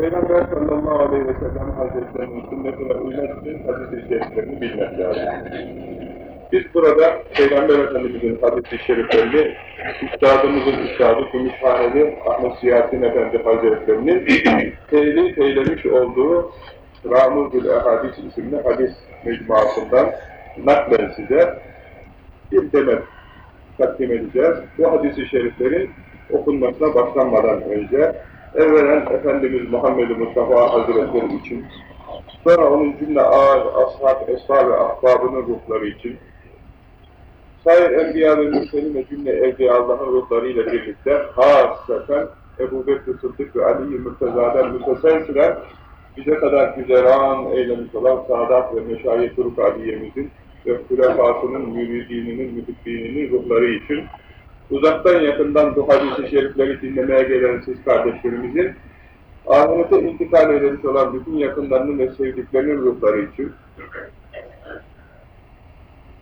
Peygamber sallallahu aleyhi ve sellem hazretlerinin sünnetine uymak için hadis-i şeriflerini bilmek lazım. Biz burada Peygamber Efendimiz'in hadis-i şeriflerini üstadımızın üstadı Gümüşhaneli Ahmet Siyasin Efendi Hazretlerinin teyli teylemiş olduğu Ramuzül Ehadis isimli hadis mecmuasından naklen size bir demet takdim edeceğiz. Bu hadis-i şeriflerin okunmasına başlanmadan önce evvelen Efendimiz Muhammed Mustafa Hazretleri için sonra onun cümle ağır, ashab, esra ve ahbabının ruhları için Sayın Enbiya ve ve cümle evliya Allah'ın ruhlarıyla birlikte hasaten Ebu Bekir Sıddık ve Ali-i Mürteza'dan müteselsilen bize kadar güzeran eylemiş olan Sadat ve Meşayih Turuk Aliye'mizin ve Hulefasının, müridininin, mühibbininin ruhları için uzaktan yakından bu hadis-i şerifleri dinlemeye gelen siz kardeşlerimizin ahirete intikal edilmiş olan bütün yakınlarının ve sevdiklerinin ruhları için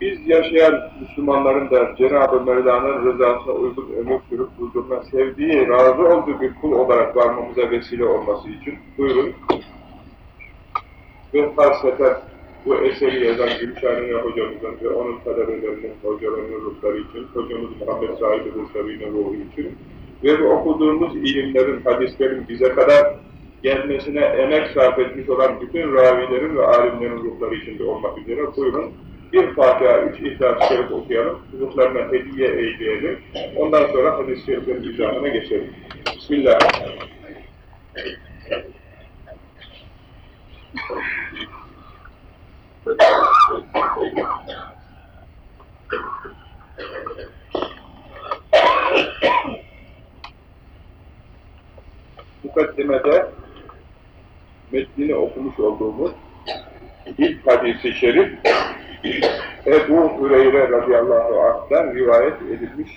biz yaşayan Müslümanların da Cenab-ı Mevla'nın rızasına uygun ömür sürüp huzuruna sevdiği, razı olduğu bir kul olarak varmamıza vesile olması için buyurun. Ve hasreten bu eseri yazan Gülşahane hocamızın ve onun talebelerinin, hocalarının ruhları için, hocamız Muhammed Said Bursavi'nin ruhu için ve bu okuduğumuz ilimlerin, hadislerin bize kadar gelmesine emek sarf etmiş olan bütün ravilerin ve alimlerin ruhları içinde olmak üzere buyurun bir Fatiha, üç İhlas-ı Şerif okuyalım, ruhlarına hediye eyleyelim, ondan sonra hadis-i şeriflerin izahına geçelim. Bismillahirrahmanirrahim. Mukaddimede metnini okumuş olduğumuz ilk hadisi şerif Ebu Hüreyre radıyallahu anh'den rivayet edilmiş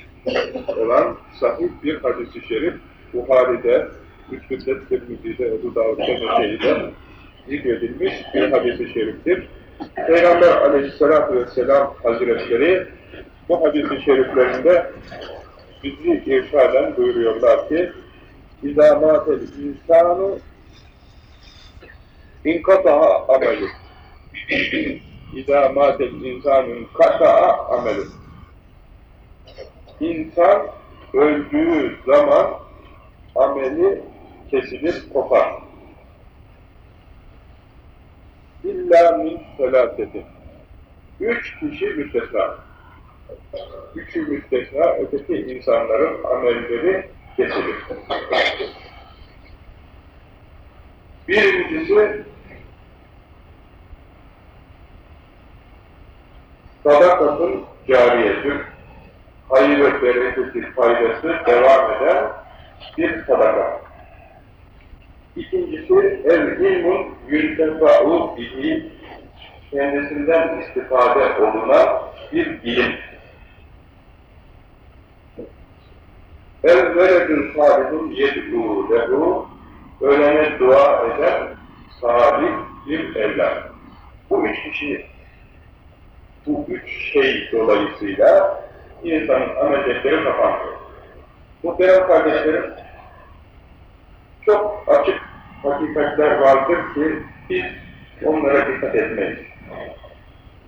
olan sahih bir hadisi şerif Buhari'de, Müslüm'de, Tirmizi'de, Ebu Davud'da, Neşe'de zikredilmiş bir hadisi şeriftir. Peygamber aleyhissalatü vesselam hazretleri bu hadisi şeriflerinde bizi irşaden buyuruyorlar ki İzâ mâtel insânu inkataha ameli İzâ mâtel insânun kata'a ameli İnsan öldüğü zaman ameli kesilir, kopar. İlla min selâseti. Üç kişi müstesna. Üçü müstesna, öteki insanların amelleri kesilir. Birincisi sadakatın cariyedir. Hayır ve bereketi faydası devam eden bir sadaka. İkincisi el ilmun yüntefa'u bihi kendisinden istifade olunan bir ilim. El veledün salihun yed'u lehu ölene dua eden salih bir evlat. Bu üç kişi, bu üç şey dolayısıyla insanın amel defteri kapanıyor. Muhterem kardeşlerim, çok açık hakikatler vardır ki biz onlara dikkat etmeyiz.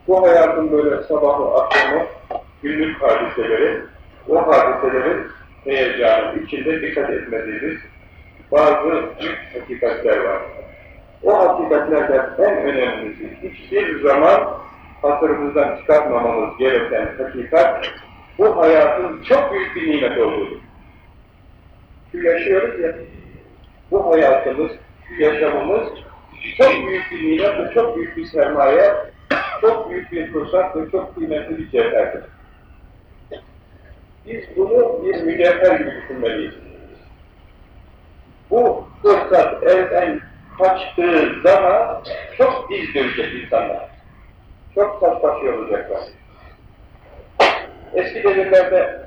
Bu hayatın böyle sabahı akşamı günlük hadiseleri, o hadiselerin heyecanı içinde dikkat etmediğimiz bazı hakikatler var. O hakikatlerden en önemlisi hiçbir zaman hatırımızdan çıkartmamamız gereken hakikat bu hayatın çok büyük bir nimet olduğudur. Şu yaşıyoruz ya, bu hayatımız, yaşamımız çok büyük bir nimet ve çok büyük bir sermaye, çok büyük bir fırsat ve çok kıymetli bir cevherdir. Biz bunu bir mücevher gibi düşünmeliyiz. Bu fırsat elden kaçtığı zaman çok diz dönecek insanlar. Çok saç başı olacaklar. Eski devirlerde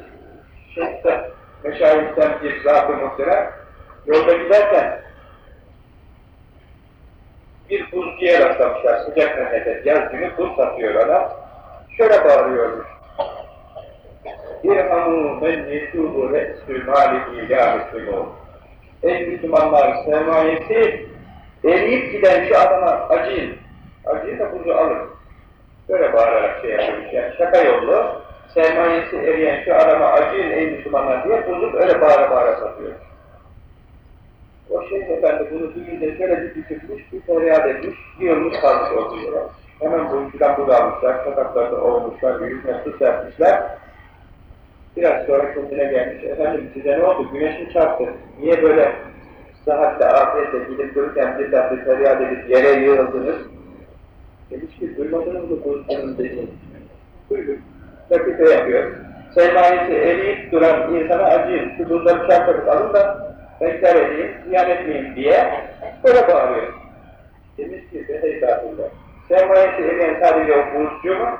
şeyhte, meşayihten bir zat-ı muhterem yolda giderken bir buzcuya rastlamışlar sıcak memleket, yaz günü buz satıyor adam. Şöyle bağırıyormuş. İrhamû men yetûbu re'sül mâlihi ya müslümûn. ey Müslümanlar sermayesi eriyip giden şu adama acıyın. Acıyı da buzu alın. Böyle bağırarak şey yapmış yani şaka yollu sermayesi eriyen şu adama acıyın ey Müslümanlar diye buzup öyle bağıra bağıra satıyor. O Şeyh Efendi bunu duyunca şöyle bir düşünmüş, bir feryat etmiş, yığılmış kalmış olduğu yere. Hemen boyuncudan bunu almışlar, sokaklarda olmuşlar, yüzüne su serpmişler. Biraz sonra kendine gelmiş, efendim size ne oldu, güneş mi çarptı, niye böyle sıhhatle, afiyetle gidip dururken bir tatlı feryat edip yere yığıldınız? Demiş ki, duymadınız mı konuşmanın dediğini? Duyduk, dakika yapıyor. Sermayesi eriyip duran insana acıyın, şu buzları çarpıp alın da bekler edeyim, ziyan etmeyeyim diye böyle bağırıyor. Demiş ki, Estağfurullah. Sermayesi eriyen sadece o buzcu mu?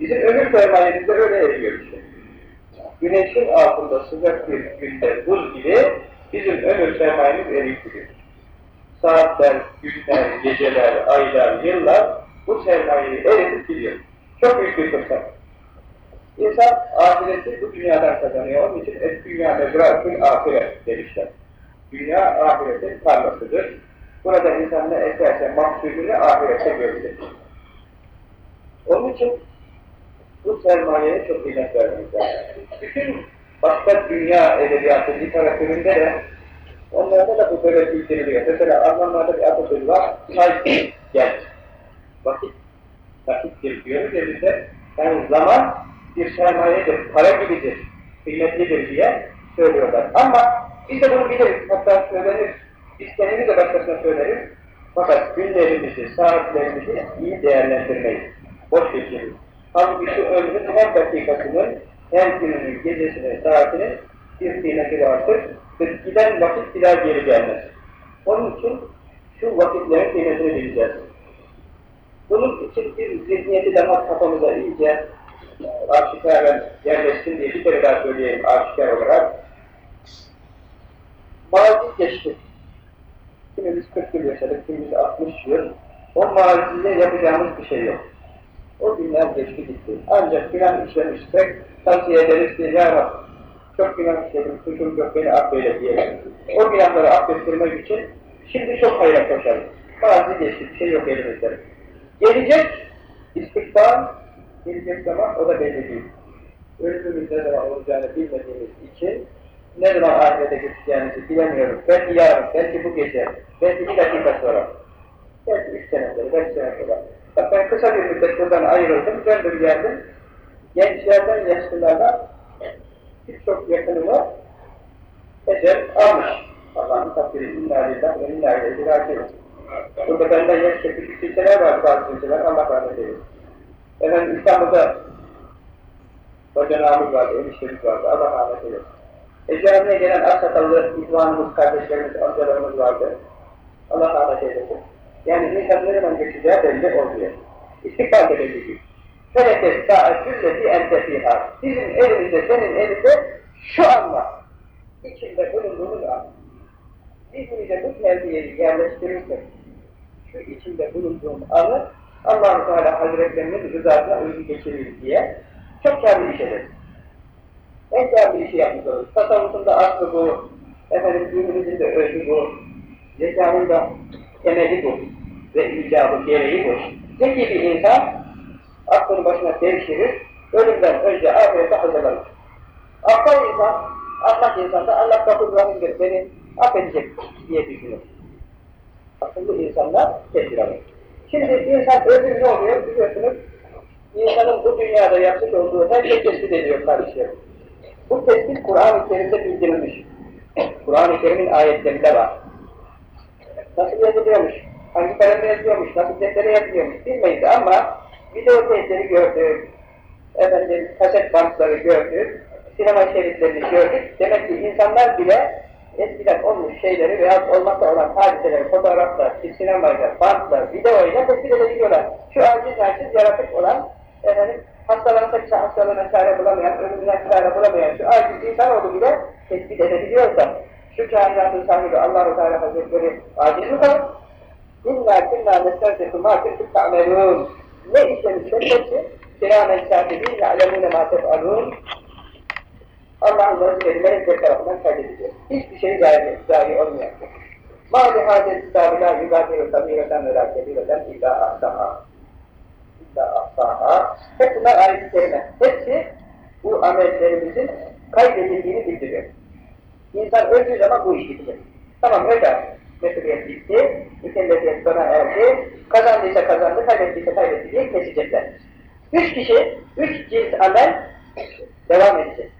Bizim ömür sermayemiz de öyle eriyor işte. Güneşin altında sıcak bir günde buz gibi bizim ömür sermayemiz eriyip gidiyor. Saatler, günler, geceler, aylar, yıllar bu sermayeyi eritip gidiyor. Çok büyük bir fırsat. İnsan ahireti bu dünyadan kazanıyor. Onun için et dünya mezratül ahiret demişler. Dünya ahiretin tarlasıdır. Burada insan ne ekerse mahsulünü ahirette görecek. Onun için bu sermayeye çok kıymet vermemiz lazım. Bütün başka dünya edebiyatı literatüründe de onlarda da bu böyle bildiriliyor. Mesela Almanlarda bir atasözü var, Zeit gel. Vakit, vakittir diyoruz ya bize. Yani zaman bir sermayedir, para gibidir, kıymetlidir diye söylüyorlar. Ama biz de bunu biliriz, hatta söyleriz. Biz kendimiz de başkasına söyleriz. Fakat günlerimizi, saatlerimizi iyi değerlendirmeyiz. Boş geçiriz. Halbuki şu ömrün her dakikasının, her gününün, gecesinin, saatinin bir kıymeti vardır. Giden vakit bir geri gelmez. Onun için şu vakitlerin kıymetini bileceğiz. Bunun için bir zihniyeti daha kafamıza iyice aşikaren yerleşsin diye bir kere daha söyleyeyim aşikar olarak. Mazi geçti. Kimimiz 40 yıl yaşadık, kimimiz 60 yıl. O mazide yapacağımız bir şey yok. O günler geçti gitti. Ancak günah işlemişsek tavsiye ederiz ki Ya Rabbi çok günah işledim, suçum yok beni affeyle diyelim. O günahları affettirmek için şimdi çok hayra koşalım. Mazi geçti, bir şey yok elimizde. Gelecek istikbal, gelecek zaman o da belli değil. Ölümümüz ne olacağını bilmediğimiz için ne zaman ahirete geçeceğimizi bilemiyoruz. Belki yarın, belki bu gece, belki bir dakika sonra, belki üç sene sonra, beş sene sonra. Bak ben kısa bir müddet buradan ayrıldım, döndüm geldim. Gençlerden, yaşlılardan birçok yakını var. Ecel almış. Allah'ın takdiri inna lillah ve raciun. Burada benden yaşça küçük kimseler var, bazı kimseler, Allah rahmet eylesin. Efendim İstanbul'da bacanağımız vardı, eniştemiz vardı, Allah rahmet eylesin. Ecramiye gelen aksakallı ihvanımız, kardeşlerimiz, amcalarımız vardı. Allah rahmet eylesin. Yani insan ne zaman geçeceği belli oluyor. İstikbal de belli değil. Feleke sa'atülleti entefihâ. Bizim elimizde, senin elinde şu anda içinde bulunduğumuz an. Zihnimize bu terbiyeyi yerleştirirsek, şu içinde bulunduğum anı Allah-u Teala Hazretlerinin rızasına uygun geçirir diye çok kârlı iş ederiz. En kârlı işi yapmış oluruz. Tasavvufun da aslı bu, efendim dinimizin de özü bu, zekanın da temeli bu ve icabı gereği bu. Zeki bir insan aklını başına devşirir, ölümden önce ahirete hazırlanır. Aptal insan, ahmak insan da Allah kapı rahimdir, beni affedecek diye düşünür. Akıllı insanlar tedbir alır. Şimdi insan ne oluyor biliyorsunuz, insanın bu dünyada yapmış olduğu her şey tespit ediyor kardeşlerim. Bu tespit Kur'an-ı Kerim'de bildirilmiş. Kur'an-ı Kerim'in ayetlerinde var. Nasıl yazılıyormuş, hangi kalemle yazılıyormuş, nasıl deftere yazılıyormuş bilmeyiz ama video teyitleri gördük, efendim kaset bantları gördük, sinema şeritlerini gördük. Demek ki insanlar bile eskiden olmuş şeyleri veya olmakta olan hadiseleri fotoğraflar, sinemayla, bantla, videoyla tespit edebiliyorlar. Şu aciz aciz yaratık olan efendim, hastalanırsa hastalığına çare bulamayan, ölümüne çare bulamayan şu aciz insanoğlu bile tespit edebiliyorsa şu kainatın sahibi Allah-u Teala Hazretleri aciz mi kalır? İnna künna nesterseku ma kuntum ta'melun. Ne işlemişler hepsi? Kiramen kâtibîn ya'lemûne mâ tef'alûn. Allah'ın Resulü melekler tarafından kaydediliyor. Hiçbir şey dahi, dahi olmayacak. Mâli hâzeti tâbila yugâdiru sabîreten ve râkebîreten illâ ahsâhâ. İlla ahsâhâ. Hep bunlar ayet-i kerime. Hepsi bu amellerimizin kaydedildiğini bildiriyor. İnsan öldüğü zaman bu iş bitecek. Tamam öder. Mesuliyet bitti. Mükellefiyet sona erdi. Kazandıysa kazandı, kaybettiyse kaybetti diye kesecekler. Üç kişi, üç cins amel devam edecek.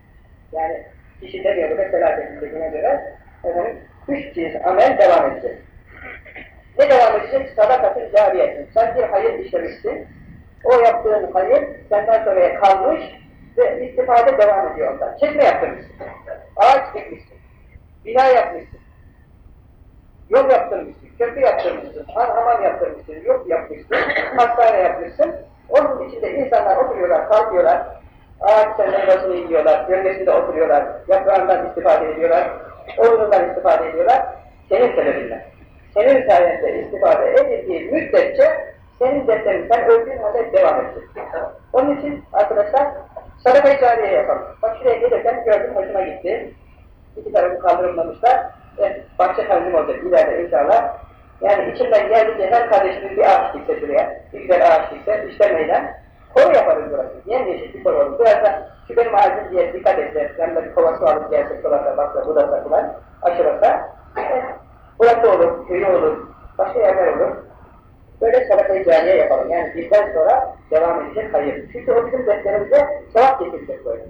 Yani kişi demiyor da felaket dediğine göre efendim, üç cins amel devam edecek. Ne devam edecek? Sadakatın cariyetin. Sen bir hayır işlemişsin, o yaptığın hayır senden sonraya kalmış ve istifade devam ediyor ondan. Çekme yaptırmışsın, ağaç dikmişsin, bina yapmışsın, yol yaptırmışsın, köprü yaptırmışsın, hamam yaptırmışsın, yok yapmışsın, hastane yapmışsın. Onun içinde insanlar oturuyorlar, kalkıyorlar, ağaç meyvasını yiyorlar, gölgesinde oturuyorlar, yaprağından istifade ediyorlar, oğlundan istifade ediyorlar, senin sebebinden. Senin sayende istifade edildiği müddetçe senin defterin sen öldüğün halde devam edecek. Onun için arkadaşlar sadaka-i yapalım. Bak şuraya gelirken gördüm hoşuma gitti. İki tarafı kaldırılmamışlar. Ve bahçe tanzim olacak ileride inşallah. Yani içimden geldiğince her kardeşimiz bir ağaç dikse şuraya, bir güzel ağaç dikse, işte meydan. Koru yaparız burası. Yemyeşil bir koru olur. Da şu benim ağacım diye dikkat etse, yanında bir kova su alıp gelse, dolasa, baksa, budasa falan, aşırasa, e, burası olur, köyü olur, başka yerler olur. Böyle sadaka-i cariye yapalım. Yani bizden sonra devam edecek hayır. Çünkü o bizim defterimize sevap getirecek böyle.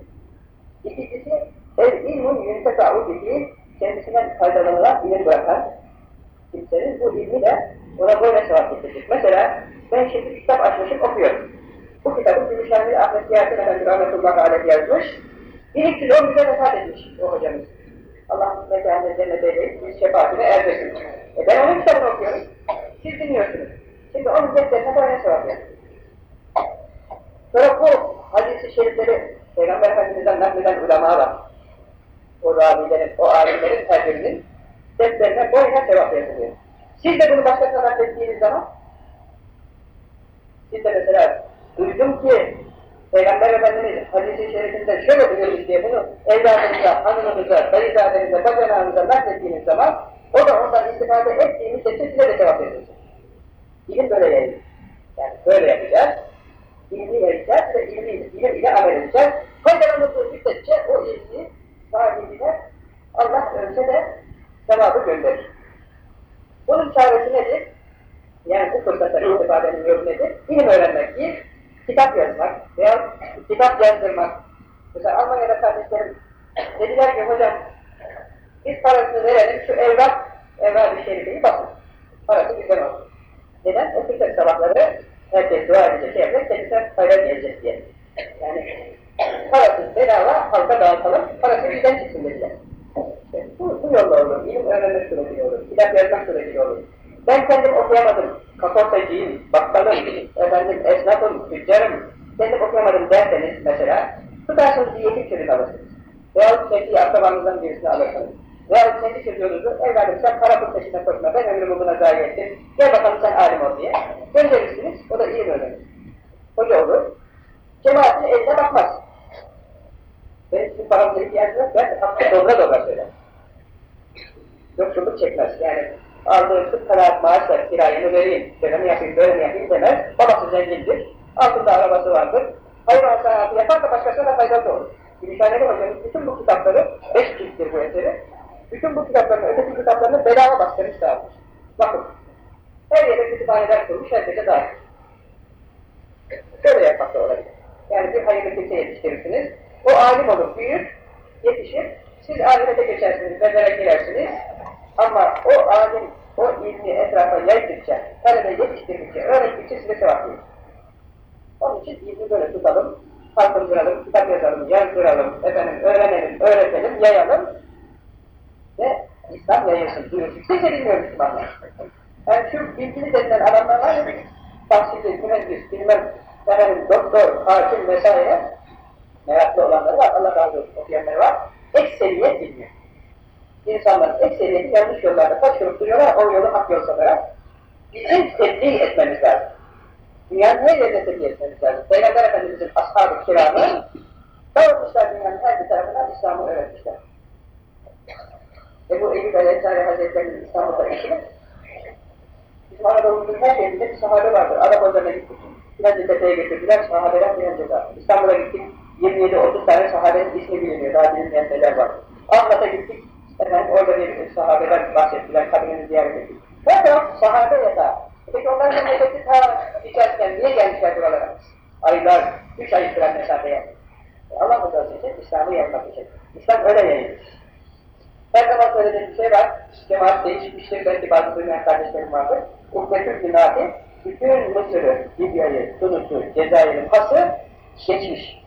İkincisi, el ilmun yüntefa'u dediği kendisinden faydalanılan ilim bırakan kimsenin bu ilmi de ona böyle sevap getirecek. Mesela ben şimdi kitap açmışım okuyorum. Bu kitabı Gümüşhaneli Ahmet Ziyarettin Efendi Rahmetullahi Aleyh yazmış. 1310'da vefat etmiş o hocamız. Allah mekanını cennete eyleyip biz şefaatine erdirsin. E ben onun kitabını okuyorum. Siz dinliyorsunuz. Şimdi onun defterine böyle sevap. Sonra bu hadisi şerifleri Peygamber Efendimiz'den nakleden ulema var. O ravilerin, o alimlerin birinin defterine boyuna sevap yazılıyor. Siz de bunu başkasına naklettiğiniz zaman siz de mesela duydum ki Peygamber Efendimiz hadisi şerifinde şöyle buyurmuş diye bunu evladınıza, hanımınıza, dayızadenize, bacanağınıza naklettiğiniz zaman o da ondan istifade ettiğiniz için size de sevap yazılır. İlim böyle yayılır. Yani böyle yapacağız. İlmi vereceğiz ve ilmi, ilim ile amel edeceğiz. Faydalanıldığı müddetçe o ilmi sahibine Allah önce de sevabı gönderir. Bunun çaresi nedir? Yani bu fırsattan istifadenin yolu nedir? İlim öğrenmek değil, kitap yazmak veya kitap yazdırmak. Mesela Almanya'da kardeşlerim dediler ki hocam biz parasını verelim şu evlat, evlat-ı şerifeyi basın. Parası bizden olsun. Neden? O fikir sabahları herkes dua edecek, şey yapacak, kendisine fayda gelecek diye. Yani parasız bedava halka dağıtalım, parası bizden çıksın dediler. Bu, bu yolla olur, ilim öğrenmek süreciyle olur, kitap yazmak süreciyle olur. Ben kendim okuyamadım, kaportacıyım, bakkalım, efendim, esnafım, tüccarım, kendim okuyamadım derseniz mesela, tutarsınız yetim çocuk alırsınız. Veyahut kendi akrabanızdan birisini alırsınız. Veyahut kendi çocuğunuzu, evladım sen para pul peşinden koşma, ben ömrümü buna zayi ettim, gel bakalım sen alim ol diye. Gönderirsiniz, o da ilim öğrenir. Hoca olur, cemaatin eline bakmaz. Benim sizin paramıza ihtiyacım yok, ben hakkı dobra dobra söyler. Yoksulluk çekmez, yani aldığım sırf kanaat maaşla kirayını vereyim, şöyle mi yapayım, böyle mi yapayım demez, babası zengindir, altında arabası vardır, hayır hayatı yapar da başkasına da faydası olur. Gümüşhaneli hocamız bütün bu kitapları, beş cilttir bu eseri, bütün bu kitaplarını, öteki kitaplarını bedava bastırmış dağıtmış. Bakın, her yere kütüphaneler kurmuş, herkese dağıtmış. Şöyle yapmak da olabilir. Yani bir hayırlı kimse yetiştirirsiniz, o alim olur, büyür, yetişir, siz alimete geçersiniz, mezara girersiniz, ama o alim, o ilmi etrafa yaydıkça, talebe yetiştirdikçe, öğrettikçe size sevap verir. Onun için ilmi böyle tutalım, kalkındıralım, kitap yazalım, yazdıralım, efendim, öğrenelim, öğretelim, yayalım ve İslam yayılsın, duyursun. Kimse bilmiyor Müslümanlar. Yani şu bilgili denilen adamlar var ya, tahsilli, mühendis, bilmem, efendim, doktor, hakim vesaire, meraklı olanları var, Allah razı olsun okuyanları var, ekseriyet bilmiyor. İnsanların ekseriyeti yanlış yollarda kaçırıp duruyorlar, o yolu hak yol sanarak. Bizim tebliğ etmemiz lazım. Dünyanın her yerine tebliğ etmemiz lazım. Peygamber Efendimiz'in ashab-ı kiramı Dağıtmışlar dünyanın her bir tarafından İslam'ı öğretmişler. Ebu Eyyub el-Ensari Hazretleri'nin İstanbul'da işini Bizim Anadolu'nun her yerinde bir sahabe vardır. Arap odalarına gittik. Filancı tepeye getirdiler. Sahabeler filancıda. İstanbul'a gittik. 27-30 tane sahabenin ismi biliniyor. Daha bilinmeyen neler var. Ahmet'e gittik. Efendim orada bir sahabeler bahsettiler. Kabinini ziyaret ettik. Her taraf sahabe yatağı. Peki onların memleketi ta içerisinden niye gelmişler buralara? Aylar, üç ay süren mesafeye. Allah rızası için İslam'ı yaymak için. İslam öyle yayılmış. Her zaman söylediğim bir şey var. Cemaat değişmiştir. Belki bazı duymayan kardeşlerim vardır. Ukbetül Binati bütün Mısır'ı, Libya'yı, Tunus'u, Cezayir'in pası geçmiş.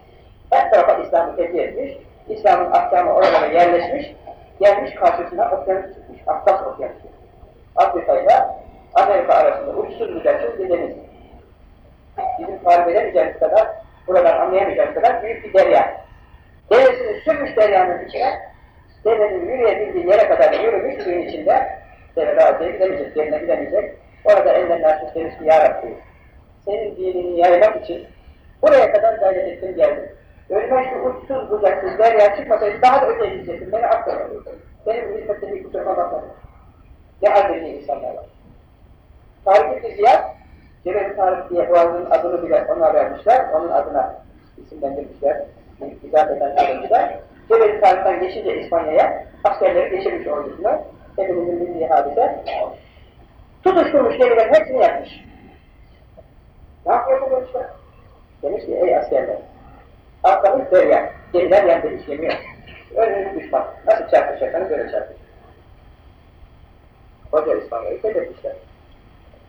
Her tarafa İslam'ı tebliğ etmiş. İslam'ın ahkamı oralara yerleşmiş. Gelmiş karşısına okyanus çıkmış. Atlas okyanusu. Afrika ile Amerika arasında uçsuz bucaksız bir deniz. Bizim tarif edemeyeceğimiz kadar, buradan anlayamayacağımız kadar büyük bir derya. Deresini sürmüş deryanın içine, devenin yürüyebildiği yere kadar yürümüş suyun içinde, deve razıya gidemeyecek, yerine gidemeyecek. Orada ellerinden sus demiş ki, Ya Rabbi, senin dinini yaymak için buraya kadar gayret ettim geldim. Önüme şu uçsuz bucaksız derya çıkmasaydı daha da öteye gidecektim, beni affedin. Benim hizmette bir kusuruma bakmadım. Ne azimli insanlar var. Tarık İbni Ziyad, Cebel Tarık diye boğazın adını bile ona vermişler, onun adına isimlendirmişler, izafeten alınmışlar. Cebel Tarık'tan geçince İspanya'ya, askerleri geçirmiş ordusuna, hepimizin bildiği hadise, tutuşturmuş gemilerin hepsini yapmış. Ne yapıyor bu demişler? Demiş ki, ey askerler, arkamız derya, gemiler yandı işlemiyor. Önünüz düşman, nasıl çarpışacaksanız öyle çarpışın. Koca İspanya'yı fethetmişler.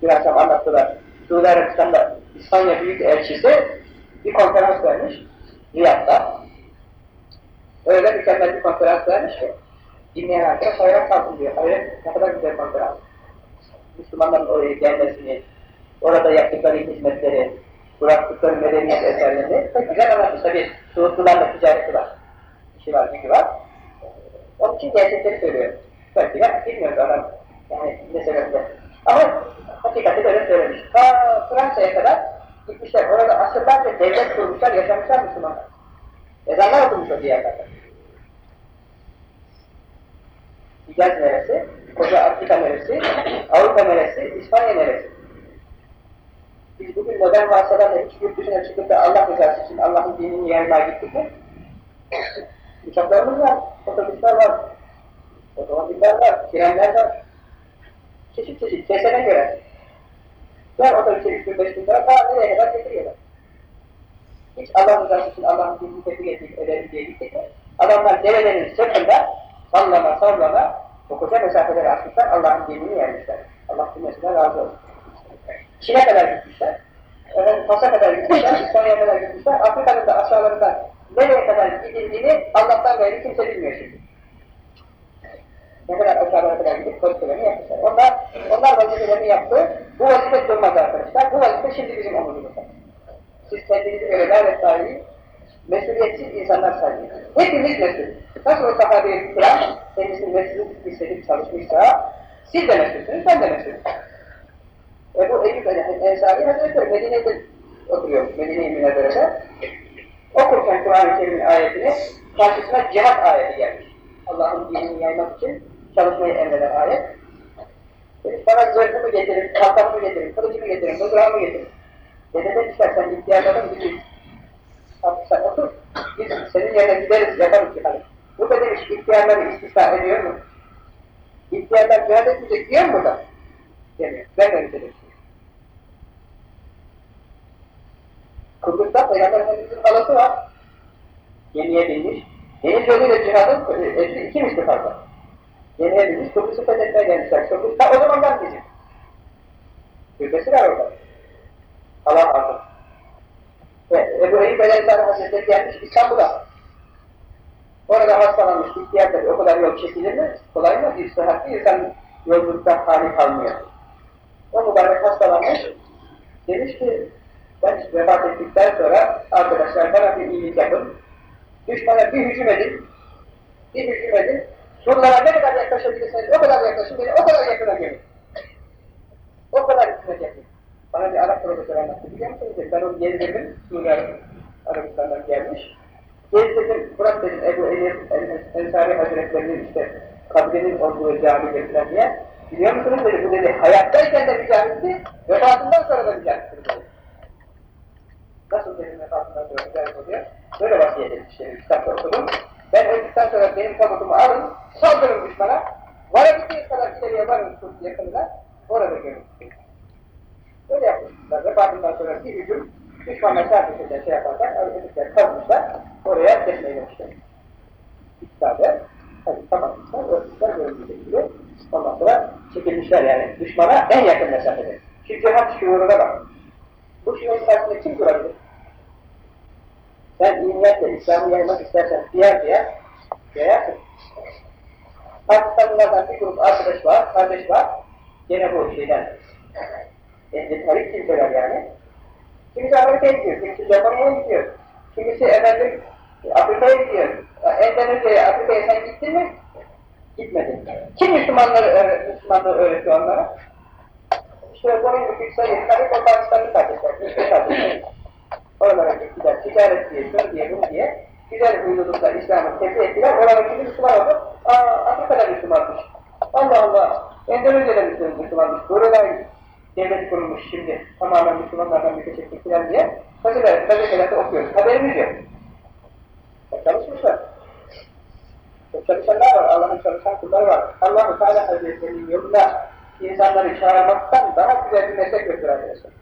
Bir akşam anlattılar. Suudi Arabistan'da İspanya Büyük Elçisi bir konferans vermiş. Riyad'da. Öyle mükemmel bir konferans vermiş ki dinleyen arkadaş hayran kalsın diyor. Hayret ne kadar güzel konferans. Müslümanların oraya gelmesini, orada yaptıkları hizmetleri, bıraktıkları medeniyet eserlerini çok güzel anlatmış. Tabi Suudlularla ticareti var. İşi var, gücü var. Onun için gerçekleri söylüyor. Belki de bilmiyoruz adam yani ne sebeple. Ama hakikati böyle söylemiş. Ta Fransa'ya kadar gitmişler. Orada asırlarca devlet kurmuşlar, yaşamışlar Müslümanlar. Ezanlar okumuş o diyarlarda. Hicaz neresi? Koca Afrika neresi? Avrupa neresi? İspanya neresi? Biz bugün modern vasıtalarla hiç yurt dışına çıkıp da Allah rızası için Allah'ın dinini yaymaya gittik mi? Uçaklarımız var, otobüsler var, otomobiller var, trenler var. Çeşit çeşit, kesene göre. Ver otobüse 3 bin, 5 bin lira, daha nereye kadar getiriyorlar. Hiç Allah rızası için Allah'ın dinini tebliğ edip edelim diye gittik mi? Adamlar develerin sırtında sallama sallama o koca mesafeleri açmışlar, Allah'ın dinini yermişler. Allah cümlesinden razı olsun. Çin'e kadar gitmişler, efendim Fas'a kadar gitmişler, İspanya'ya kadar gitmişler, Afrika'nın da aşağılarından nereye kadar gidildiğini Allah'tan gayrı kimse bilmiyor şimdi. Ne kadar aşağılara kadar gidip pozisyonlarını yapmışlar. Onlar, onlar vazifelerini yaptı, bu vazife durmaz arkadaşlar, bu vazife şimdi bizim omuzumuzda. Siz kendinizi öyle lanet sahibi, mesuliyetsiz insanlar sahibi. Hepimiz mesul. Nasıl o sahabe-i kiram kendisini mesul hissedip çalışmışsa, siz de mesulsünüz, ben de mesulüm. Ebu Eyyub el-Ensari Hazretleri Medine'de oturuyor, Medine-i Münevvere'de. Okurken Kur'an-ı Kerim'in ayetini, karşısına cihat ayeti gelmiş. Allah'ın dinini yaymak için çalışmayı emreden ayet. Demiş bana zırhımı getirin, kalkanımı getirin, kılıcımı getirin, mızrağımı getirin. Dede demişler sen ihtiyarladın gün. Sen otur, biz senin yerine gideriz, yaparız cihadı. Bu da demiş ihtiyarları istisna ediyor mu? İhtiyarlar cihad etmeyecek diyor mu burada? Demiyor. Ben öyle Kıbrıs'ta Peygamber Efendimiz'in halası var. Gemiye binmiş. Deniz yoluyla cihadın etli iki misli fazla. Gemiye binmiş, Kıbrıs'ı fethetmeye gelmişler. Kıbrıs ta o zamandan bizim. Türbesi var orada. Allah aldı. Ve Ebu Eyyub Aleyhisselam Hazretleri gelmiş İstanbul'a. Orada hastalanmış, ihtiyar tabii o kadar yol çekilir mi? Kolay mı? Bir sıhhatli insan yolculuktan hali kalmıyor. O mübarek hastalanmış. Demiş ki ben vefat ettikten sonra arkadaşlar bana bir iyilik yapın. Düşmana bir hücum edin. Bir hücum edin. Surlara ne kadar yaklaşabilirseniz o kadar yaklaşın beni o kadar yakına gelin. O kadar yakına gelin. Bana bir Arap profesör anlattı biliyor musunuz? Ben onu gezdirdim. Suudi Arabistan'dan gelmiş. Gezdirdim, Murat dedim Ebu Eyyub Ensari Hazretleri'nin işte kabrinin olduğu cami dediler diye. Biliyor musunuz dedi, bu dedi hayattayken de bir camisi, vefatından sonra da bir camisi. Nasıl dedim vefatından sonra camisi oluyor? Böyle vasiyet etmişler, kitapta okudum. Ben öldükten sonra benim tabutumu alın, saldırın düşmana, varabildiğiniz kadar ileriye varın Kurt yakınına, orada görün. Böyle yapmışlar. Vefatından sonra bir hücum, düşmanla sadece şey yaparken, öldükler kazmışlar, oraya defneylemişler. İktidarda, tabi kapatmışlar, örtmüşler, görüldüğü gibi. Ondan sonra çekilmişler yani, düşmana en yakın mesafede. Şu cihat şuuruna bak. Bu şuurun karşısında kim durabilir? Sen niyetle İslam'ı yaymak istersen diğer diğer yayarsın. Pakistanlılardan bir grup arkadaş var, kardeş var. Gene bu şeyden. Ehli tarih kimseler yani. Kimisi Amerika'ya gidiyor, kimisi Japonya'ya gidiyor. Kimisi efendim Afrika'ya gidiyor. Endonezya'ya, Afrika'ya sen gittin mi? Gitmedin. Kim Müslümanları, Müslümanlığı öğretiyor onlara? Bunun büyük sayısında o Pakistanlı kardeşler, Müslüman kardeşler. Oralara gittiler, ticaret diye, şunu diye, bunu diye. Güzel uyguladıklar, İslam'ı tebliğ ettiler. Şimdi Müslüman oldu. Aa, Afrika'da Müslümanmış. Allah Allah. Endonezya'da Müslüman, Müslümanmış. Burada devlet kurulmuş şimdi. Tamamen Müslümanlardan müteşekkir falan diye. Gazetelerde, gazetelerde okuyoruz. Haberimiz yok. Çalışmışlar. Çalışanlar var. Allah'ın çalışan kulları var. Allah-u Teala Hazretleri'nin yolunda insanları çağırmaktan daha güzel bir meslek götür arkadaşlar.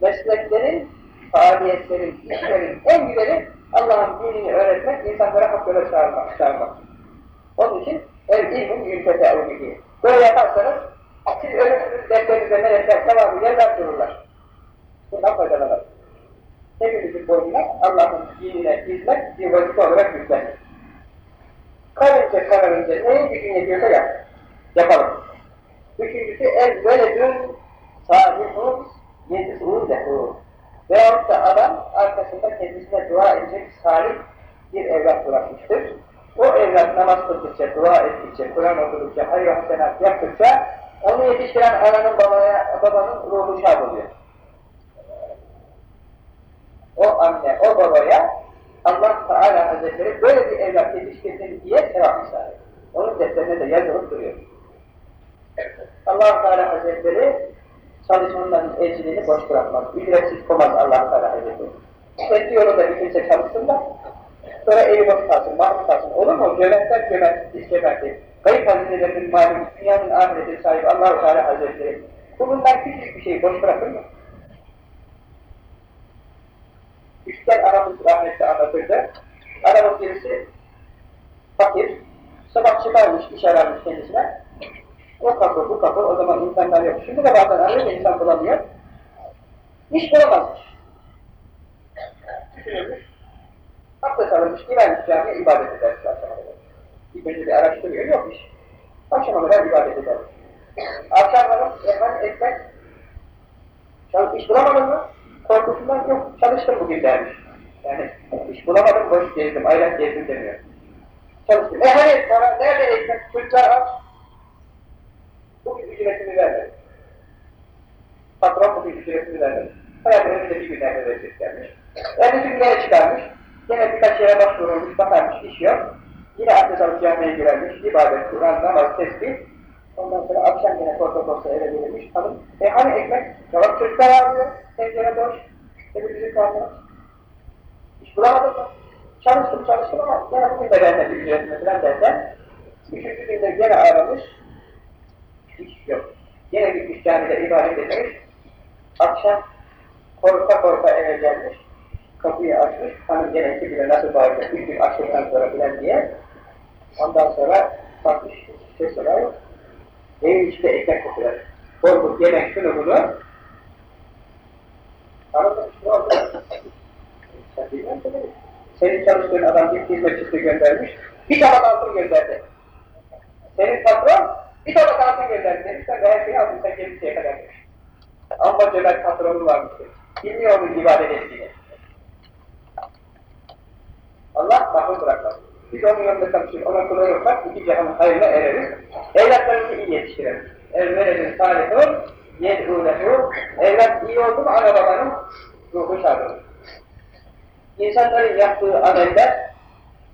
Mesleklerin, faaliyetlerin, işlerin en güzeli Allah'ın dinini öğretmek, insanlara hak yola çağırmak, çağırmak. Onun için el ilmin yülfete gibi. Böyle yaparsanız siz ölürsünüz, defterinize melekler sevabı yerler dururlar. Bundan faydalanır. Hepimizin boynuna Allah'ın dinine hizmet bir vazife olarak yüklenir. Karınca kararınca neyi gücün yetiyorsa yap. Yapalım. Üçüncüsü el veledün salihun yedisûn lehu. Veyahut da adam arkasında kendisine dua edecek salih bir evlat bırakmıştır. O evlat namaz kıldıkça, dua ettikçe, Kur'an okudukça, hayır hasenat yaptıkça onu yetiştiren ananın babaya, babanın ruhu şad oluyor. O anne, o babaya Allah Teala Hazretleri böyle bir evlat yetiştirdi diye sevap misal Onun defterine de yazılıp duruyor. Allah Teala Hazretleri çalışmanların ecrini boş bırakmaz. Ücretsiz komaz allah Teala Hazretleri. Kendi yolunda bir kimse çalışsın da sonra evi boş kalsın, mahrum kalsın. Olur mu? Cömertler cömert, biz cömertlik. Kayıp hazinelerinin malum, dünyanın ahiretin sahibi allah Teala Hazretleri. Bu bundan küçük bir şeyi boş bırakır mı? Üçgen aramız rahmetli anlatırdı. Aramız birisi fakir, sabah çıkarmış, iş ararmış kendisine. O kapı, bu kapı, o zaman insanlar yok. Şimdi de bazen arıyor da insan bulamıyor. İş bulamazmış. Düşünülmüş. Abdest alınmış, girermiş camiye ibadet edermiş akşama kadar. İlk önce bir araştırıyor, yok iş. Akşama kadar ibadet edermiş. Akşamları efendim ekmek, çalıp iş bulamadın mı? Korkusundan yok, çalıştım bugün dermiş. Yani iş bulamadım, boş gezdim, ayran gezdim demiyor. Çalıştım. E hani para, nerede ekmek, çocuklar aç. Bugün ücretini vermedi. Patron bugün ücretini vermedi. Önünde bir günlerde verecek dermiş. Ertesi günlere çıkarmış. Yine birkaç yere başvurulmuş, bakarmış, iş yok. Yine abdest alıp camiye girermiş, ibadet, Kur'an, namaz, tesbih. Ondan sonra akşam yine korka korka eve gelirmiş, hanım. E hani ekmek? Cevap çocuklar ağlıyor, tencere boş, televizyon kalmıyor. İş bulamadım mı? Çalıştım çalıştım ama yine bugün de vermedi ücretini falan derken, üçüncü günde gene aramış, hiç yok. Yine gitmiş camide ibadet etmiş, akşam korka korka eve gelmiş, kapıyı açmış, hanım gene iki bile nasıl bağıracak, üç gün açtıktan sonra filan diye, ondan sonra bakmış, ses olay yok. Evin içinde ekmek kokuyor. Korkut, yemek, şunu bunu. Anladın mi? Senin çalıştığın adam bir hizmetçisi göndermiş, bir tabak altın gönderdi. Senin patron bir tabak altın gönderdi demiş, sen her şeyi aldın, sen gelmişeye kadar demiş. Amma cömert patronu varmış. Bilmiyor onun ibadet ettiğini. Allah mahrum bırakmaz. Biz onun yolunda çalışır, ona kula yapmak, iki cihanın hayrına ereriz. Evlatlarımızı iyi yetiştirelim. Evveledin salihun, yed'ûlehu. Evlat iyi oldu mu ana babanın ruhu olur. İnsanların yaptığı ameller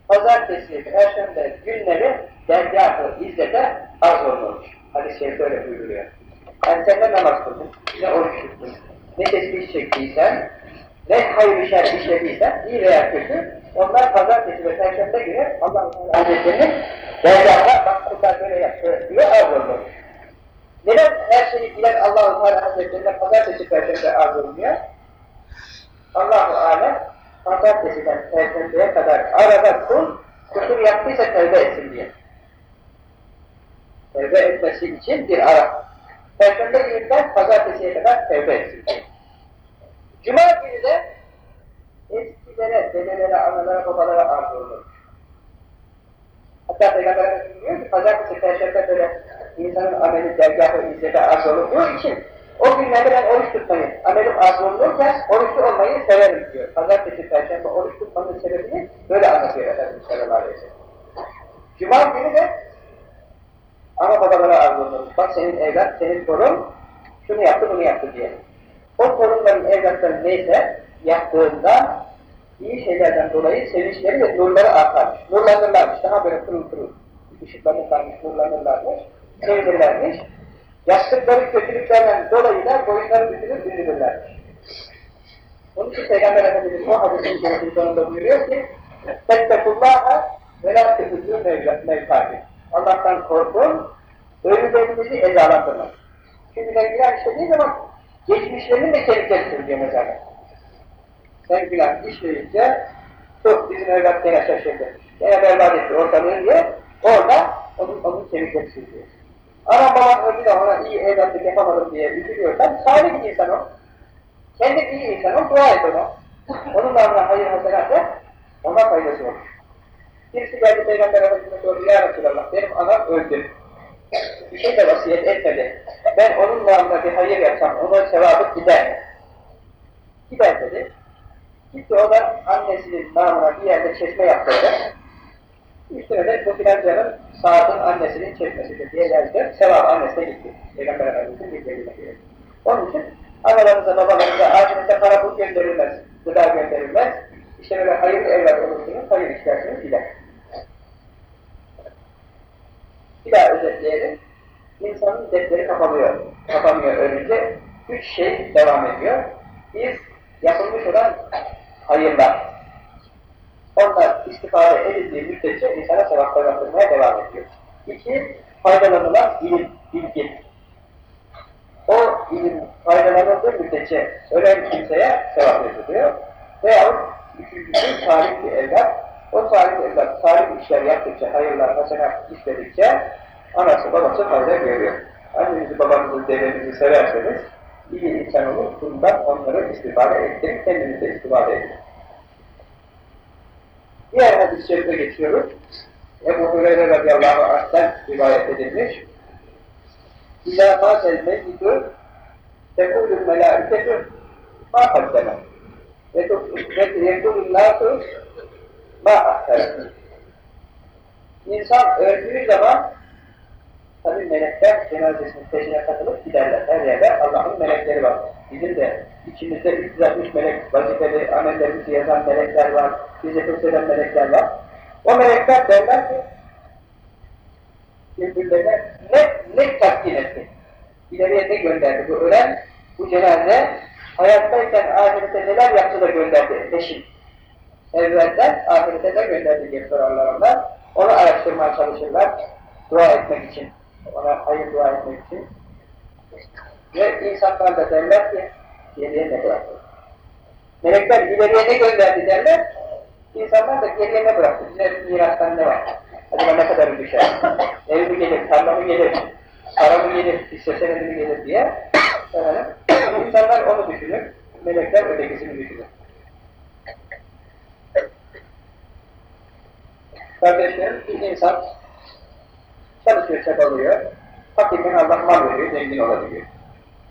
pazartesi, perşembe günleri dergâh-ı izzete az olmamış. Hadis-i şerif öyle buyuruyor. Yani sen ne namaz kıldın, ne oruç tuttun, ne tesbih çektiysen, ne hayır şer işlediysen, iyi veya kötü, onlar pazartesi ve perşembe günü Teala Hazretleri'nin dergâhına bak kurtar böyle yaptı diye arz olmuş. Neden her şeyi bilen Allah-u Hazretleri'ne pazartesi, perşembe arz olmuyor? Allah-u Alem pazartesiden perşembeye kadar arada kul kusur yaptıysa tövbe etsin diye. Tövbe etmesi için bir ara. Perşembe gününden pazartesiye kadar tövbe etsin. Cuma günü de eskilere, dedelere, analara, babalara arz olunur. Hatta Peygamber Efendimiz diyor ki, pazartesi, perşembe böyle insanın ameli dergâh-ı izzete arz olunduğu için o günlerde ben oruç tutmayı, amelim arz olunurken oruçlu olmayı severim diyor. Pazartesi, perşembe oruç tutmanın sebebini böyle anlatıyor Efendimiz sallallahu aleyhi ve sellem. Cuma günü de ana babalara arz olunur. Bak senin evlat, senin torun şunu yaptı, bunu yaptı diye. O torunların evlatları neyse yaptığında iyi şeylerden dolayı sevinçleri ve nurları artarmış. Nurlanırlarmış. Daha böyle pırıl pırıl ışıklanırlarmış, nurlanırlarmış. Sevinirlermiş. Yaptıkları kötülüklerden dolayı da boyunları bükülür, ünlüdürlermiş. Onun için Peygamber Efendimiz o hadisin şerifin sonunda buyuruyor ki فَاتَّقُوا ve la تَفُزُّوا mevkâbi. Allah'tan korkun, ölülerinizi ezalandırın. Çünkü ben günah işlediği zaman geçmişlerini de çelikeceksin diyor mezarda. Sen günah işleyince çok bizim evlat gene şaşırdı. Gene berbat etti ortalığı diye orada onun, onun çelikeceksin diyor. Anam babam öldü de ona iyi evlatlık yapamadım diye üzülüyorsan salih bir insan o. Kendi iyi insan o, dua et ona. Onun namına hayır hasenat et, ona faydası olur. Birisi geldi Peygamber Efendimiz'e sordu, Ya Resulallah benim anam öldü. Bir şey de vasiyet etmedi. Ben onun namına bir hayır yapsam, onun sevabı gider. Gider dedi. Gitti o da annesinin namına bir yerde çeşme yaptırdı. Üstüne de bu filancanın Saad'ın annesinin çekmesidir diye yazdı. Sevap annesine gitti. Peygamber Efendimiz'in bildiğine göre. Onun için analarınıza, babalarınıza, ağacınıza para pul gönderilmez, gıda gönderilmez. İşte böyle hayırlı evlat olursunuz, hayır işlersiniz gider. Bir daha özetleyelim. İnsanın defteri kapanıyor. Kapanmıyor ölünce. Üç şey devam ediyor. Biz yapılmış olan hayırlar, onlar istifade edildiği müddetçe insana sevap kazandırmaya devam ediyor. İki, faydalanılan ilim, bilgi. O ilim faydalanıldığı müddetçe ölen kimseye sevap ediliyor. Veyahut üçüncüsü salih bir evlat. O evlat, salih işler yaptıkça, hayırlar, hasenat işledikçe anası babası fayda görüyor. Annenizi, babanızı, dedenizi severseniz iyi insan olur, bundan onları istifade ettirin, kendiniz de istifade edin. Diğer hadis-i şerife geçiyoruz. Ebu Hureyre radıyallahu anh'ten rivayet edilmiş. İlâ mâsel meyyidü tekûlül melâiketü mâ kaddeme ve yekûlül nâsü mâ ahtere. İnsan öldüğü zaman tabi melekler cenazesinin peşine katılıp giderler. Her yerde Allah'ın melekleri var. Bizim de içimizde 360 melek, vazifeli amellerimizi yazan melekler var, bizi hırseden melekler var. O melekler derler ki, birbirlerine ne, ne takdim etti? İleriye ne gönderdi bu ölen, bu cenaze, hayattayken ahirete neler yaptı da gönderdi peşin. Evvelden ahirete ne sorarlar onlar. Onu araştırmaya çalışırlar, dua etmek için, ona hayır dua etmek için. Ve insanlar da derler ki, geriye ne bıraktı? Melekler ileriye ne gönderdi derler, insanlar da geriye ne bıraktı? Bize mirastan ne var? Acaba ne kadar düşer? Evi mi gelir, tarla mı gelir, para mı gelir, hisse senedi gelir diye. Efendim, insanlar onu düşünür, melekler ötekisini düşünür. Kardeşlerim, bir insan çalışıyor, çabalıyor, hakikaten Allah mal veriyor, zengin olabiliyor.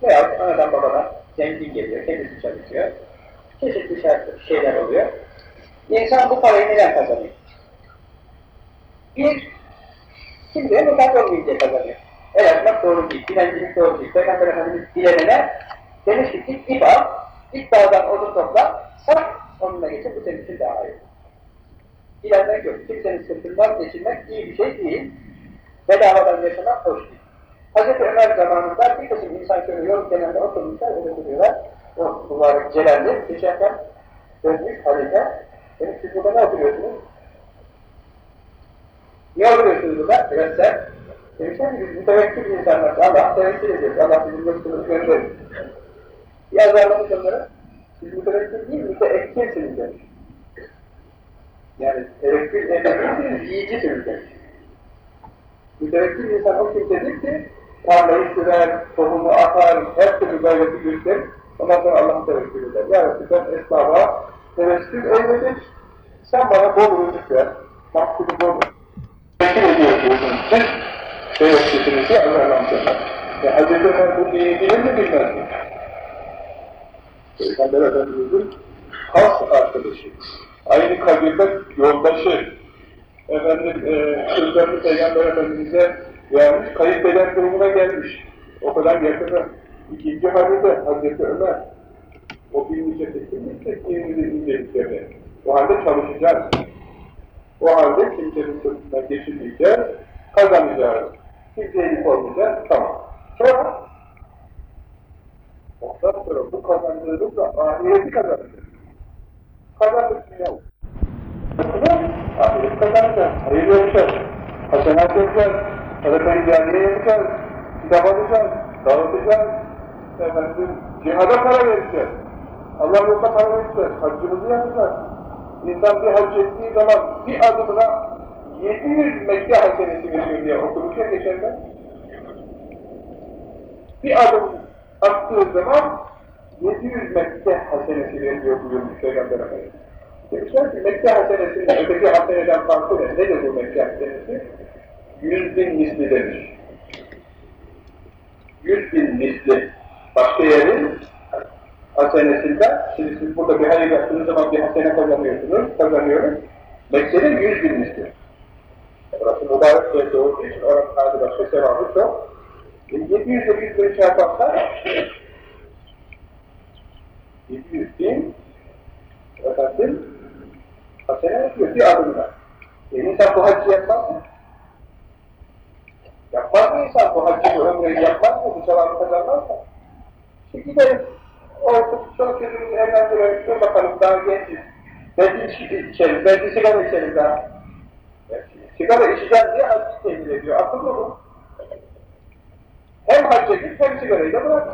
Veyahut anadan babadan zengin geliyor, kendisi çalışıyor. Çeşitli şeyler oluyor. İnsan bu parayı neden kazanıyor? Bir, kimseye mutlak olmayınca kazanıyor. El atmak doğru değil, dilencilik doğru değil. Peygamber Efendimiz dilenene demiş ki git ip al, dağdan odun topla, sat, onunla geçin, bu senin için daha iyi. İlerlemek yok. Kimsenin sırtından geçirmek iyi bir şey değil. Bedavadan yaşamak hoş değil. Hz. Ömer zamanında bir kısım insan şöyle yol genelde oturmuşlar, öyle duruyorlar. O mübarek Celal'de geçerken dönmüş halife, demiş siz burada ne oturuyorsunuz? Niye oturuyorsunuz burada? Biraz sen. Demişler ki biz mütevekkil insanlar, Allah tevekkül ediyoruz, Allah bizim rızkımızı gönderir. Yazarlamış onlara, siz mütevekkil değil, müteekkilsiniz demiş. Yani tevekkül edilmişsiniz, yiyicisiniz demiş. Mütevekkil insan o kimsedir ki tarlayı sürer, tohumu atar, her türlü gayreti gösterir. Ondan sonra Allah'ın tevekkül eder. Ya Rabbi ben esnaba tevessül eyledik, sen bana bol rızık ver, mahsulü bol Tevekkül ediyorsunuz siz, tevekkülünüzü Allah'ın sana. Ya Hz. Ömer bu dini bilir mi bilmez mi? Peygamber Efendimiz'in has arkadaşı, aynı kabirde yoldaşı, efendim e, sözlerini Peygamber Efendimiz'e vermiş, kayıp eden durumuna gelmiş. O kadar yakını. İkinci halde Hazreti Ömer, o bilmeyecek kesinlikle dinimizin inceliklerini. O halde çalışacağız. O halde kimsenin sırtına geçirmeyeceğiz, kazanacağız. Kimseye yük olmayacağız, tamam. Sonra, ondan sonra bu kazandığımızla ahireti kazanacağız. Kazandık dünya. Ahiret kazanacağız, hayır hasenat yapacağız, sadaka-i cariye yapacağız, kitap efendim, cihada para vereceğiz, Allah yolunda para vereceğiz, haccımızı yapacağız. İnsan bir hac ettiği zaman bir adımına 700 Mekke hasenesi veriyor diye okumuşa geçerler. Bir adım attığı zaman 700 Mekke hasenesi veriyor buyurmuş Peygamber Efendimiz. Demişler ki Mekke hasenesinin öteki haseneden farkı ne? Nedir bu Mekke hasenesi? Yüz bin misli demiş. Yüz bin misli. Başka yerin hasenesinde, şimdi siz burada bir hayır yaptığınız zaman bir hasene kazanıyorsunuz, kazanıyoruz. Mekke'de yüz bin misli. Burası mübarek yerde olduğu için oranın hali başka sevabı çok. E, 700 ile 100 bin çarparsak 700 bin efendim hasene bir adımda. E, insan bu haccı yapmaz mı? Yapmaz mı insan bu haccı, bu ömreyi yapmaz mı? Bu sevabı kazanmaz mı? Şimdi gidelim, orta çok çocuğumuzu evlendirelim, dur bakalım daha gençiz. Belki içki içelim, belki sigara içelim daha. Sigara içeceğiz diye haccı temin ediyor. Akıl mı bu? Hem hacca git hem sigarayı da bırak.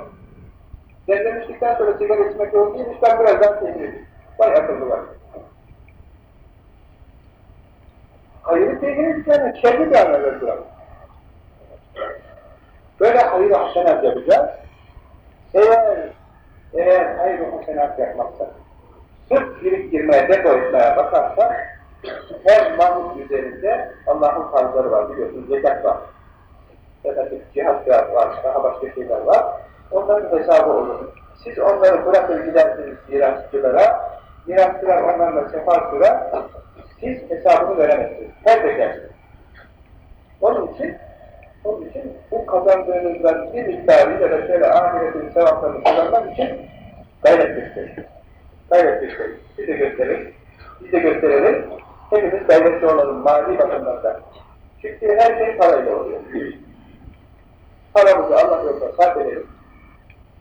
Demlemiştikten sonra sigara içmek yol değilmiş, ben biraz daha edeyim. Vay akıllı var. Hayırı de anlar bırak. Böyle hayır hasenat yapacağız. Eğer, eğer hayır hasenat yapmazsak, sırf biriktirmeye, depo etmeye bakarsak, her mahmut üzerinde Allah'ın farzları var biliyorsunuz, zekat var. Efendim, cihat var, daha başka şeyler var. Onların hesabı olur. Siz onları bırakır gidersiniz mirasçılara, mirasçılar onlarla sefa sürer, siz hesabını veremezsiniz. Her edersiniz. Onun için onun için bu kazandığınızdan bir miktarıyla da şöyle ahiretin sevaplarını kazanmak için gayret gösterin. Gayret gösterin. Biz de gösterelim. Biz gösterelim. Hepimiz gayretli olalım mali bakımdan da. Çünkü her şey parayla oluyor. Paramızı Allah yolunda sarf edelim.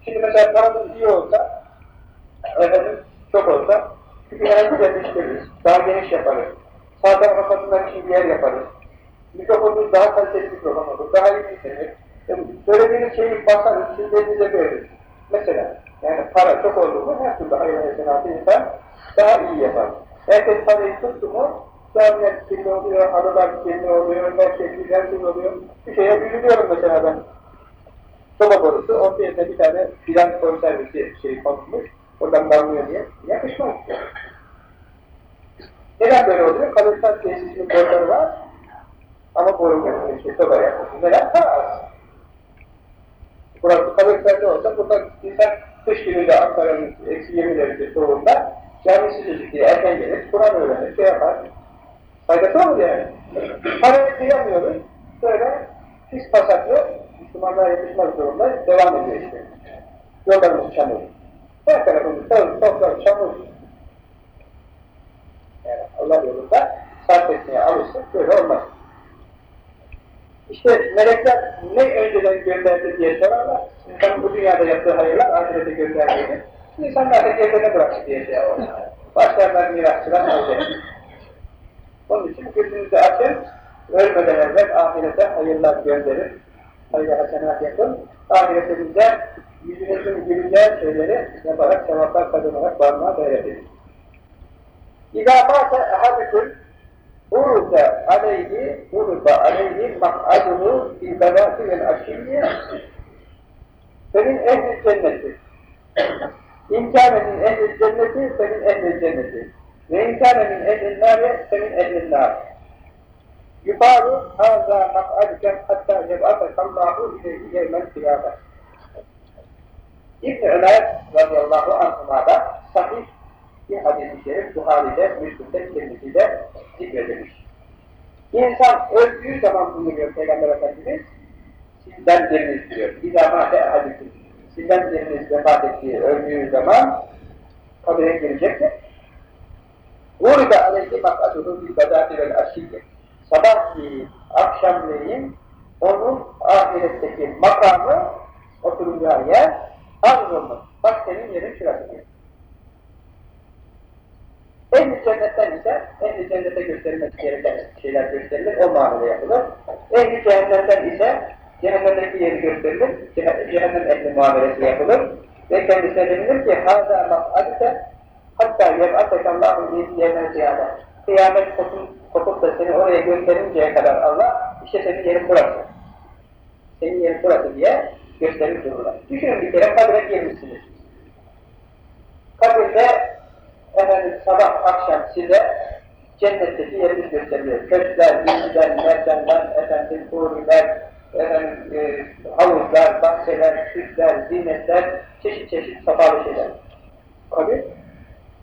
Şimdi mesela paramız iyi olsa, efendim çok olsa, çünkü bir işleriz, daha geniş yaparız. Sağ tarafa katından için bir yer yaparız. Mikrofonumuz daha kaliteli mikrofon olur, daha iyi işlenir. E, söylediğiniz şeyi basarız, siz elinize koyarız. Mesela, yani para çok oldu mu her türlü hayır hasenatı insan daha iyi yapar. Herkes parayı tuttu mu, camiye kirli oluyor, halılar kirli oluyor, her şey her şey oluyor. Bir şeye üzülüyorum mesela ben. Soba borusu, ortaya da bir tane filan konservisi şey konmuş, oradan damlıyor diye. Yakışmaz. Neden böyle oluyor? Kalorifer tesisinin boruları var, ama boru işte soba yapmış. Neden? Para az. Burası kaloriferde olsa, burada insan kış gününde Ankara'nın eksi 20 derece soğuğunda cami sıcacık diye erken gelir, Kur'an öğrenir, şey yapar. Faydası olur yani. Parayı kıyamıyoruz, böyle pis pasaklı, Müslümanlara yetişmez durumda devam ediyor işte. Yollarımız çamur. Her tarafımız toz, toprak, çamur. Yani Allah yolunda sarf etmeye alışsın, böyle olmaz. İşte melekler ne önceden gönderdi diye sorarlar. İnsan bu dünyada yaptığı hayırlar ahirete gönderdi. İnsanlar da geride bıraktı diye şey yapar. Başlarlar mirasçılar alacak. Onun için gözünüzü açın, ölmeden evvel ahirete hayırlar gönderin. Hayır hasenat yapın. Ahirete bize yüzünüzün güleceği şeyleri yaparak, sevaplar kazanarak varmaya gayret edin. Mâte ehadüküm Urda aleyhi, urda aleyhi mak'aduhu fil belâti vel aşiyye senin ehli cenneti. İmkâne min ehli cenneti senin ehli cenneti. Ve imkâne min ehli senin ehli. Yukarı hâzâ mak'aduken hattâ yeb'atekallahu ileyhi yevmel kıyâme. İbn-i Ömer radıyallahu anhuma'da sahih bir hadis-i şerif Buhari'de, Müslüm'de, Tirmizi'de zikredilmiş. İnsan öldüğü zaman buyuruyor Peygamber Efendimiz, sizden biriniz diyor. İzamate hadisi. Sizden biriniz vefat ettiği, öldüğü zaman kabire girecektir. Burada aleyhi mak'aduhu bil bedâti vel aşiyye. Sabahleyin, akşamleyin onun ahiretteki makamı oturacağı yer arz olmaz. Bak senin yerin şurası diyor. Ehli cennetten ise ehli cennete gösterilmek gereken şeyler gösterilir, o manada yapılır. Ehli cehennemden ise cehennemdeki yeri gösterilir, cehennem ehli muamelesi yapılır. Ve kendisine denilir ki hâzâ maf'adite hatta yevmel ziyâde. Kıyamet kopup, kopup da seni oraya gönderinceye kadar Allah, işte senin yerin burası. Senin yerin burası diye gösterir dururlar. Düşünün bir kere kabre girmişsiniz. Kabirde efendim sabah akşam size cennetteki yeriniz gösteriliyor. Köşkler, bilgiler, mercanlar, efendim huriler, efendim e, havuzlar, bahçeler, süsler, zinetler, çeşit çeşit safalı şeyler. Kabir,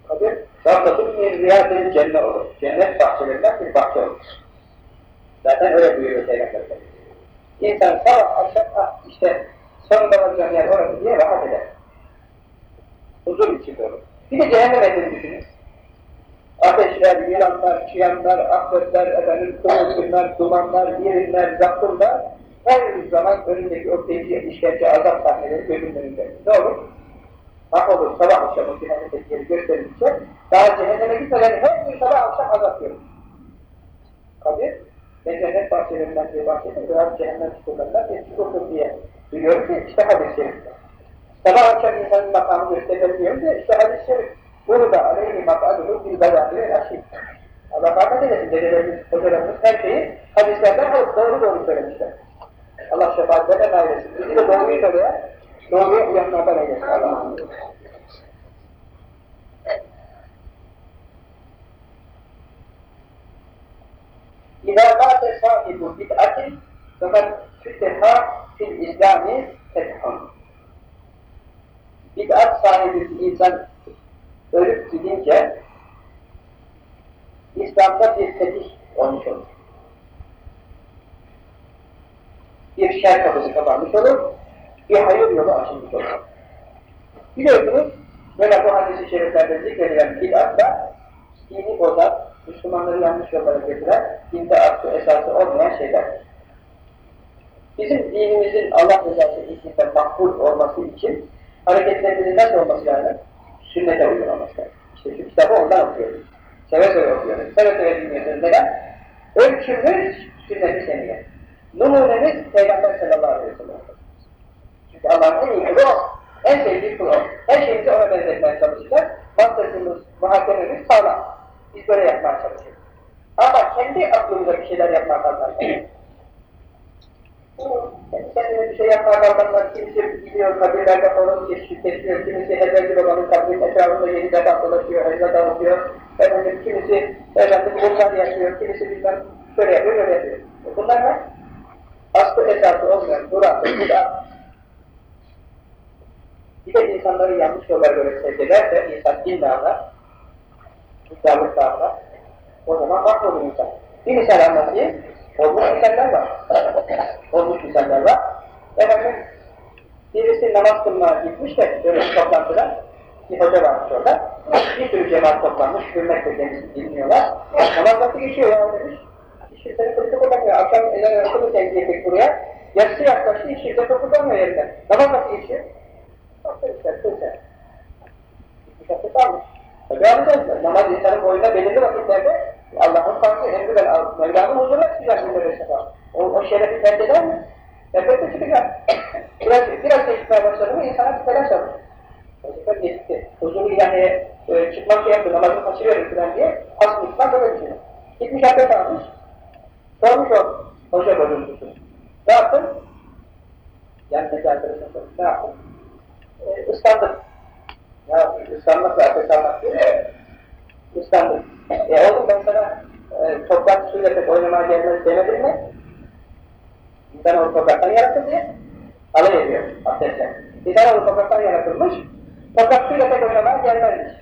kabir, Rabbatun min riyadil cennet olur. Cennet bahçelerinden bir bahçe olur. Zaten öyle buyuruyor Peygamber İnsan sabah akşam, ah işte sonunda varacağım yer orası diye rahat eder. Huzur içinde olur. Bir de cehennem ehlini düşünün. Ateşler, yılanlar, çıyanlar, akbetler, efendim, kıvılcımlar, dumanlar, yerinler, zakkumlar her zaman önündeki o işkence, azap sahneleri gözünün önünde. Ne olur? Mahvolur, sabah akşam o cehennemdeki yeri gösterilince daha cehenneme gitmeden her gün sabah akşam azap görür. Kabir ve cennet bahçelerinden bir bahçedir, biraz cehennem çukurlarından bir çukurdur diye biliyorum ki işte hadis-i şerifte. Sabah akşam insanın makamı gösterebiliyoruz ya, işte hadis-i şerif. Burada aleyhi mak'aduhu bil bedâhi ve aşîd. Allah rahmet eylesin, dedelerimiz, hocalarımız her şeyi hadislerden alıp doğru doğru söylemişler. Allah şefaatlerine nail etsin. Bizi de doğruyu söyleyen, doğruya uyanlardan eylesin. Allah'ım. İzâ mâte sahibu bid'atin fakat füteha fil İslâmi fethun. Bid'at sahibi bir insan ölüp gidince İslam'da bir fetih olmuş olur. Bir şer kapısı kapanmış olur, bir hayır yolu açılmış olur. Biliyorsunuz, böyle bu hadis-i şeriflerde zikredilen bid'atla dini bozar, Müslümanları yanlış yollara götüren, dinde aslı esası olmayan şeyler. Bizim dinimizin Allah rızası içinde makbul olması için hareketlerimizin nasıl olması lazım? Sünnete uygun olması lazım. İşte şu kitabı ondan okuyoruz. Seve seve okuyoruz. Seve seve dinliyoruz. Neden? Ölçümüz sünnet-i seniye. Numunemiz Peygamber sallallahu aleyhi ve sellem. Çünkü Allah'ın en iyi kulu o. En sevdiği kulu o. Her şeyimizi ona benzetmeye çalışacağız. Mantıkımız, muhakememiz sağlam. Biz böyle yapmaya çalışıyoruz. Ama kendi aklımıza bir şeyler yapmaya kalkarsak, kendine bir şey yapmaya kalkanlar, kimisi gidiyor kabirlerde onu keşfediyor, kimisi Hazreti Baba'nın kabrinin etrafında yedi defa dolaşıyor, hayırla dağıtıyor, efendim, kimisi efendim bunlar yapıyor, kimisi bilmem şöyle yapıyor, böyle yapıyor. Bunlar ne? Aslı esası olmayan, duraklı. Bir de insanları yanlış yollara göre sevk ederse, insan din dağlar, İslamlık dağlar, o zaman mahvolur insan. Bir misal anlatayım. Olmuş misaller var. Olmuş misaller var. Efendim, birisi namaz kılmaya gitmiş de böyle bir toplantıda, bir hoca varmış orada. Bir sürü cemaat toplanmış, hürmetle kendisini dinliyorlar. Namaz vakti geçiyor ya demiş. Hiç kimsenin kılıkı kıpırdamıyor. Akşam ezan okunurken girdik buraya. Yarısı yaklaştı, hiç kimse kıpırdamıyor yerinden. Namaz vakti geçiyor. Arkadaşlar, kılsa. Gitmiş abdest almış. Tabi alacağız. Namaz insanın boyunda belirli vakitlerde Allah'ın farkı emri ben al. Mevlamın huzuruna çıkacak böyle sefer. O, o şerefi terk eder mi? Elbette çıkacak. biraz, biraz geçmeye başladı mı insana bir telaş alır. Sefer geçti. Huzur ilahiye e, çıkmak şey yaptı, namazı kaçırıyorum falan diye. Asıl böyle bir şey. Gitmiş abdest almış. Sormuş o hoca bozuntusu. Ne yaptın? Yanındaki arkadaşım sormuş. Ne yaptın? E, ıslandım. Ya ıslanmak abdest almak değil mi? Islandım. E oğlum ben sana e, toprak suyla pek oynamaya gelmez demedim mi? İnsan onu topraktan yarattı diye alay ediyor abdestle. İnsan onu topraktan yaratılmış, toprak suyla pek oynamaya gelmezmiş.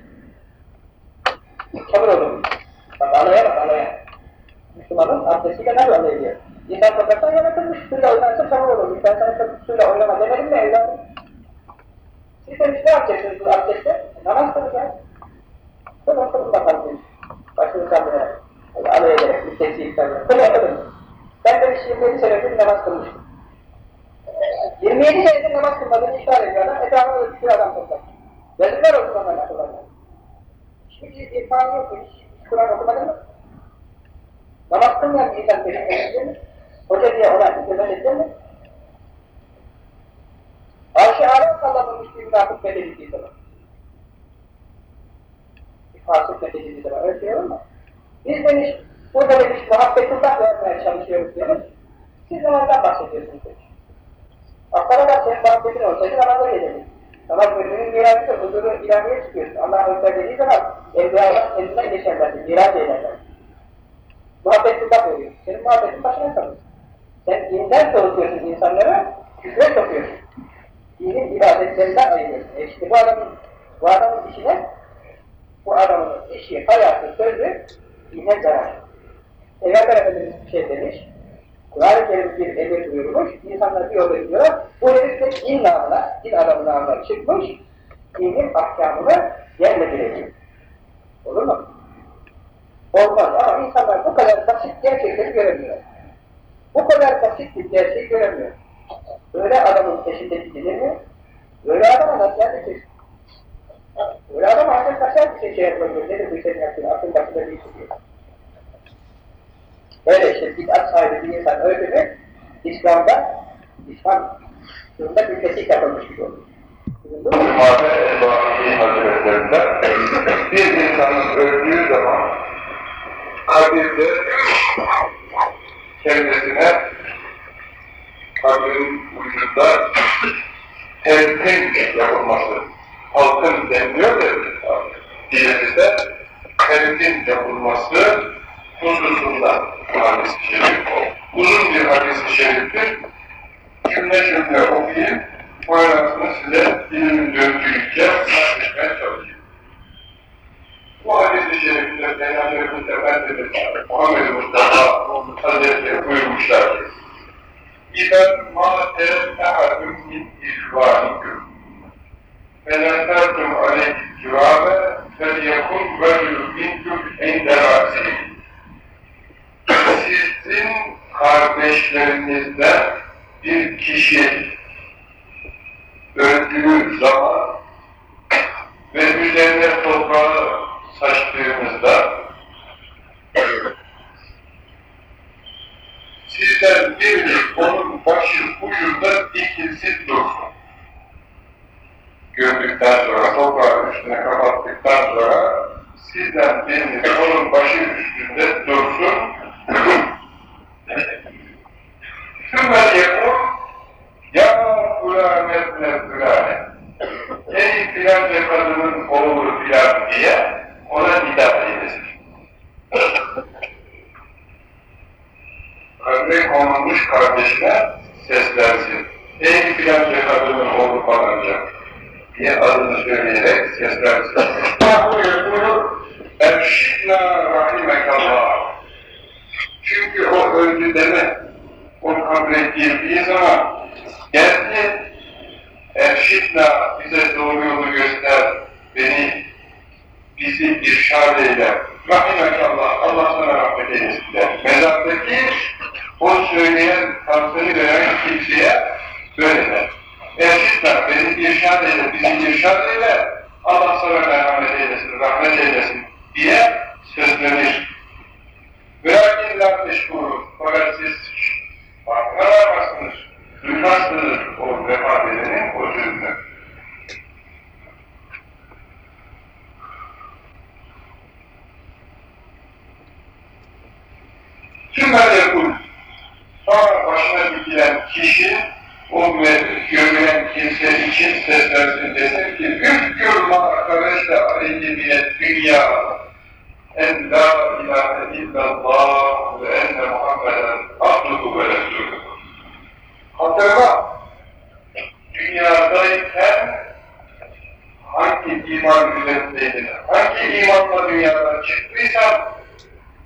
Çamur olur. Bak alaya bak alaya. Müslümanın abdestiyle nasıl alay ediyor? İnsan topraktan yaratılmış, suyla oynarsa çamur olur. Ben sana suyla oynama demedim mi evladım? Siz demiş ne yapacaksınız bu abdestte? Namaz kılacağız. Kılın kılın bakalım. Başını sallıyarak. Alay ederek, müstehsi sallayarak. Kılın kılın. Ben de 27 senedir namaz kılmıştım. 27 senedir namaz kılmadığını işaret ediyor adam. Etrafına da bir adam toplar. Yazıklar olsun onlara kullanlar. Hiçbir irfanı yok. Hiç, hiç Kur'an okumadın mı? Namaz kılmayan bir insan peşin edildi mi? Hoca diye ona hizmet edildi mi? Arş-ı alem sallanılmış bir münafık mededildiği zaman. Bir fasık mededildiği zaman. Öyle şey olur mu? Biz demiş, burada demiş, muhabbetullah vermeye çalışıyoruz demiş. Siz namazdan bahsediyorsunuz demiş. Aslına bak senin muhabbetin olsaydı namaza gelelim. Namaz bölümünün miracı huzuru ilahiye çıkıyorsun. Allah Ekber dediği zaman evliyalar kendinden geçerler, miraç ederler. Muhabbetullah veriyor. Senin muhabbetin başına kalır. Sen dinden soğutuyorsun insanları, küfre sokuyorsun. Dinin ibadetlerinden ayırıyorsun. E işte bu adamın, bu adamın işine, bu adamın işi, hayatı, sözü dine zarar. Peygamber Efendimiz bir şey demiş, Kur'an-ı Kerim bir emir buyurmuş, insanlar bir yolda gidiyorlar, bu herif de din namına, din adamı namına çıkmış, dinin ahkamını yerle ediyor. Olur mu? Olmaz ama insanlar bu kadar basit gerçekleri göremiyor. Bu kadar basit bir gerçeği göremiyor. Böyle adamın peşinde gidilir mi? Böyle adama nasihat edeceksin. Öyle adam ancak kaçar bir şey şey yapabilir. Nedir bu senin yaptığın? Aklın başında bir şey diyor. Böyle işte bid'at sahibi bir insan öldü mü, İslam'da, İslam yılında bir kesik yapılmış gibi olur. Muhammed Ebu'l Hazretlerinden bir insanın öldüğü zaman kabirde kendisine kabrin ucunda telkin yapılması. Halkın deniliyor ya dilimizde telkin yapılması hususunda hadis-i şerif uzun bir hadis-i şeriftir. Cümle cümle okuyayım. Manasını size dilimin döndüğünce anlatmaya çalışayım. Bu hadis-i şerifte Peygamberimiz Efendimiz Muhammed Mustafa Hazretleri buyurmuşlar ki İzâ mâte ehadun min ihvânikum فَلَنْتَرْتُمْ عَلَيْهِ الْجُوَابَ فَلْيَكُنْ رَجُلٌ مِنْكُمْ عِنْدَ رَأْسِهِ Sizin kardeşlerinizden bir kişi öldüğü zaman ve üzerine toprağı saçtığımızda sizden biriniz onun başı ucunda dikilsin dursun. Gördükten sonra, toprağı üstüne kapattıktan sonra sizden biriniz onun başı üstünde dursun. Sümer yapın ya fulan etne fulane ey filanca kadının oğlu filan diye ona hitap eylesin. Kabre konulmuş kardeşine seslensin. Ey filanca kadının oğlu falanca diye adını söyleyerek seslensin. Allahu yekulu erşidna rahimekallah. Çünkü o öldü deme. O kabre girdiği zaman geldi, erşidna bize doğru yolu göster ve bizi irşad eyle. Rahimekallah, Allah sana rahmet eylesin der. Mezardaki o söyleyen, tavsiyeni veren kimseye böyle der. Erşitler, beni irşad eyle, bizi irşad eyle, Allah sana merhamet eylesin, rahmet eylesin diye sözlenir. Velakin la teşkuru, fakat siz farkına varmazsınız, duymazsınız o vefat edenin o sözünü. Sümme yakul, sonra başına dikilen kişi, o görülen kimse için seslensin desin ki, Üfkür ma akareste aleyhi dünya, en la ilahe illallah ve enne Muhammeden abduhu ve resulü. Hatırla, dünyadayken hangi iman üzerindeydin, hangi imanla dünyadan çıktıysan,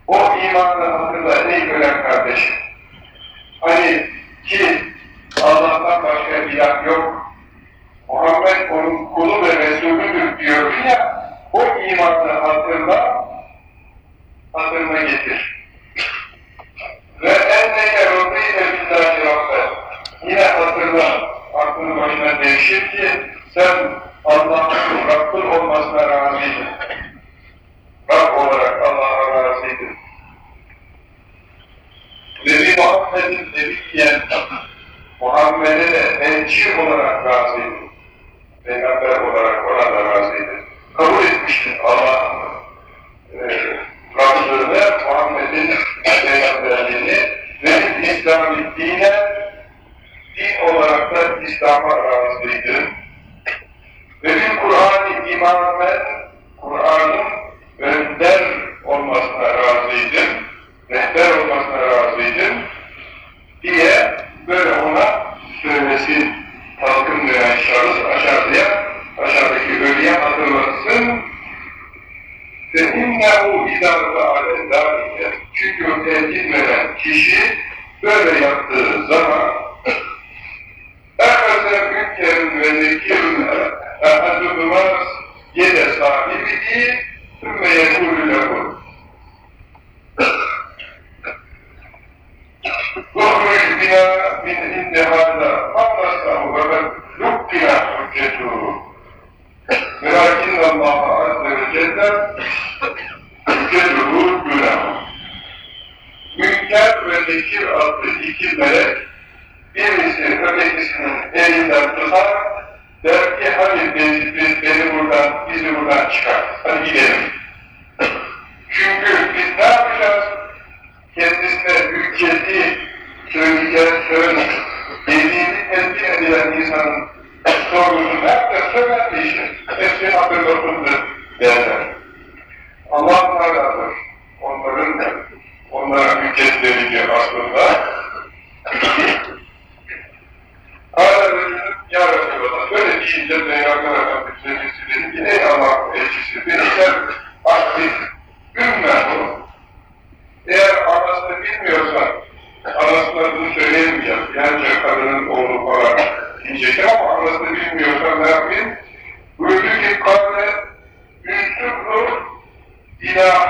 o imanı hatırla ey ölen kardeşim. Hani ki Allah'tan başka ilah yok, Muhammed onun kulu ve Resulüdür diyor ya, o imanı hatırla, hatırına getir. Ve enneke rıdîne billahi rabbe. Yine hatırla, aklını başına devşir ki sen Allah'ın Rabbin olmasına razıydın. Rab olarak Allah'a razıydın. Ve bir Muhammed'in nebiyyen Muhammed'e de elçi olarak razıydın. Peygamber olarak ona da razıydın. Kabul etmiştin Allah'ın e, Rabb'lığını, Muhammed'in peygamberliğini ve İslam'ı dine din olarak da İslam'a razıydın. Ve bir Kur'an-ı imamen, Kur'an'ın önder olmasına razıydım, rehber olmasına razıydım diye böyle ona söylesi talkınlayan şahıs aşağıya, aşağıdaki ölüye hatırlatsın. Ve innehu idâbe alendâike çünkü o tehditmeden kişi böyle yaptığı zaman Erkese mükkerin ve zekirun ehadü mümaz yede sahibi değil Sümme yekulü lekum. Kuhrul bina min indi hâzâ. Anlaşlahu ve ben lukkina hüccetuhu. Velakinne Allah azze ve celle hüccetuhu. Münker ve Nekir adlı iki melek birisi ötekisinin elinden tutar, der ki hadi beni, beni buradan, bizi buradan çıkar, hadi gidelim. Çünkü biz ne yapacağız? Kendisine ülketi söyleyeceğiz, söyle. Dediğini tespit edilen insanın sorgusunu nerede söyler işte. Hepsi hatırlatıldı derler. Allah Teala'dır. Onların, onlara hüccet verici aslında. Hala Resulallah, böyle deyince Peygamber Efendimiz Sözcüsü dedi ki, ey Allah elçisi, beni sen aktif. Eğer anasını bilmiyorsan, anasına bunu söyleyemeyeceğim. Yalnızca kadının oğlu falan diyecek ama anasını bilmiyorsan ne yapayım? Buyurdu ki, kavle, ila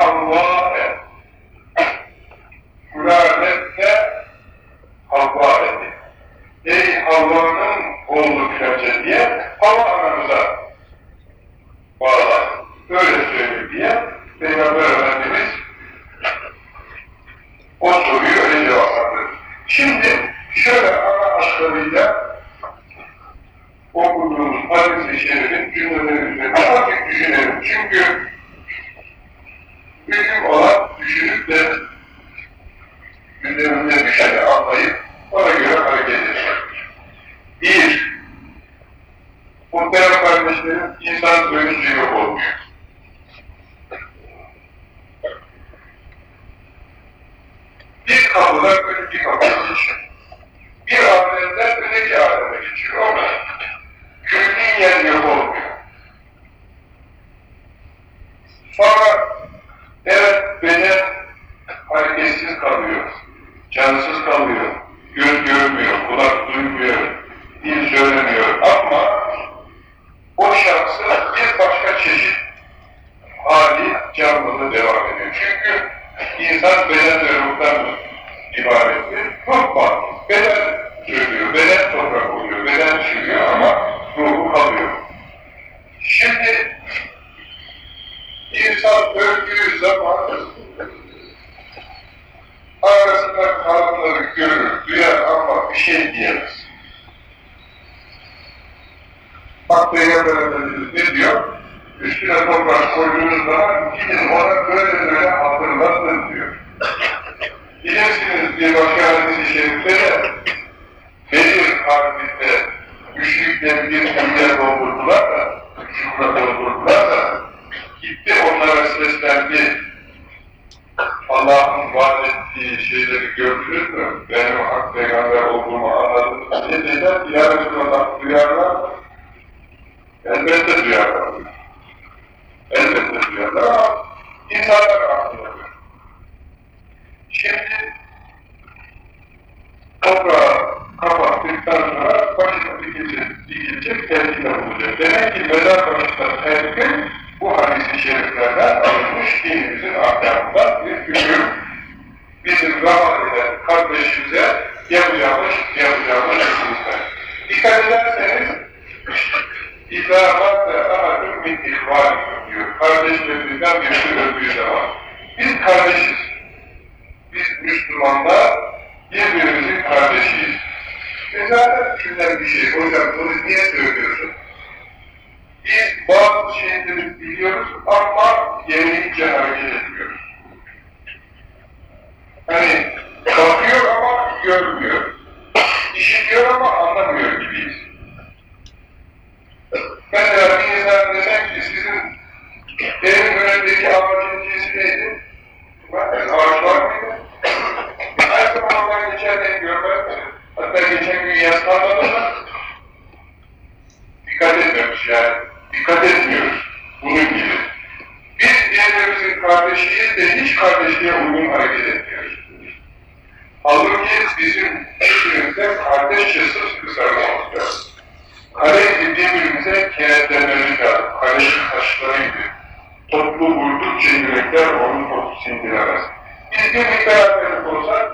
Birlik beraberlik olsak,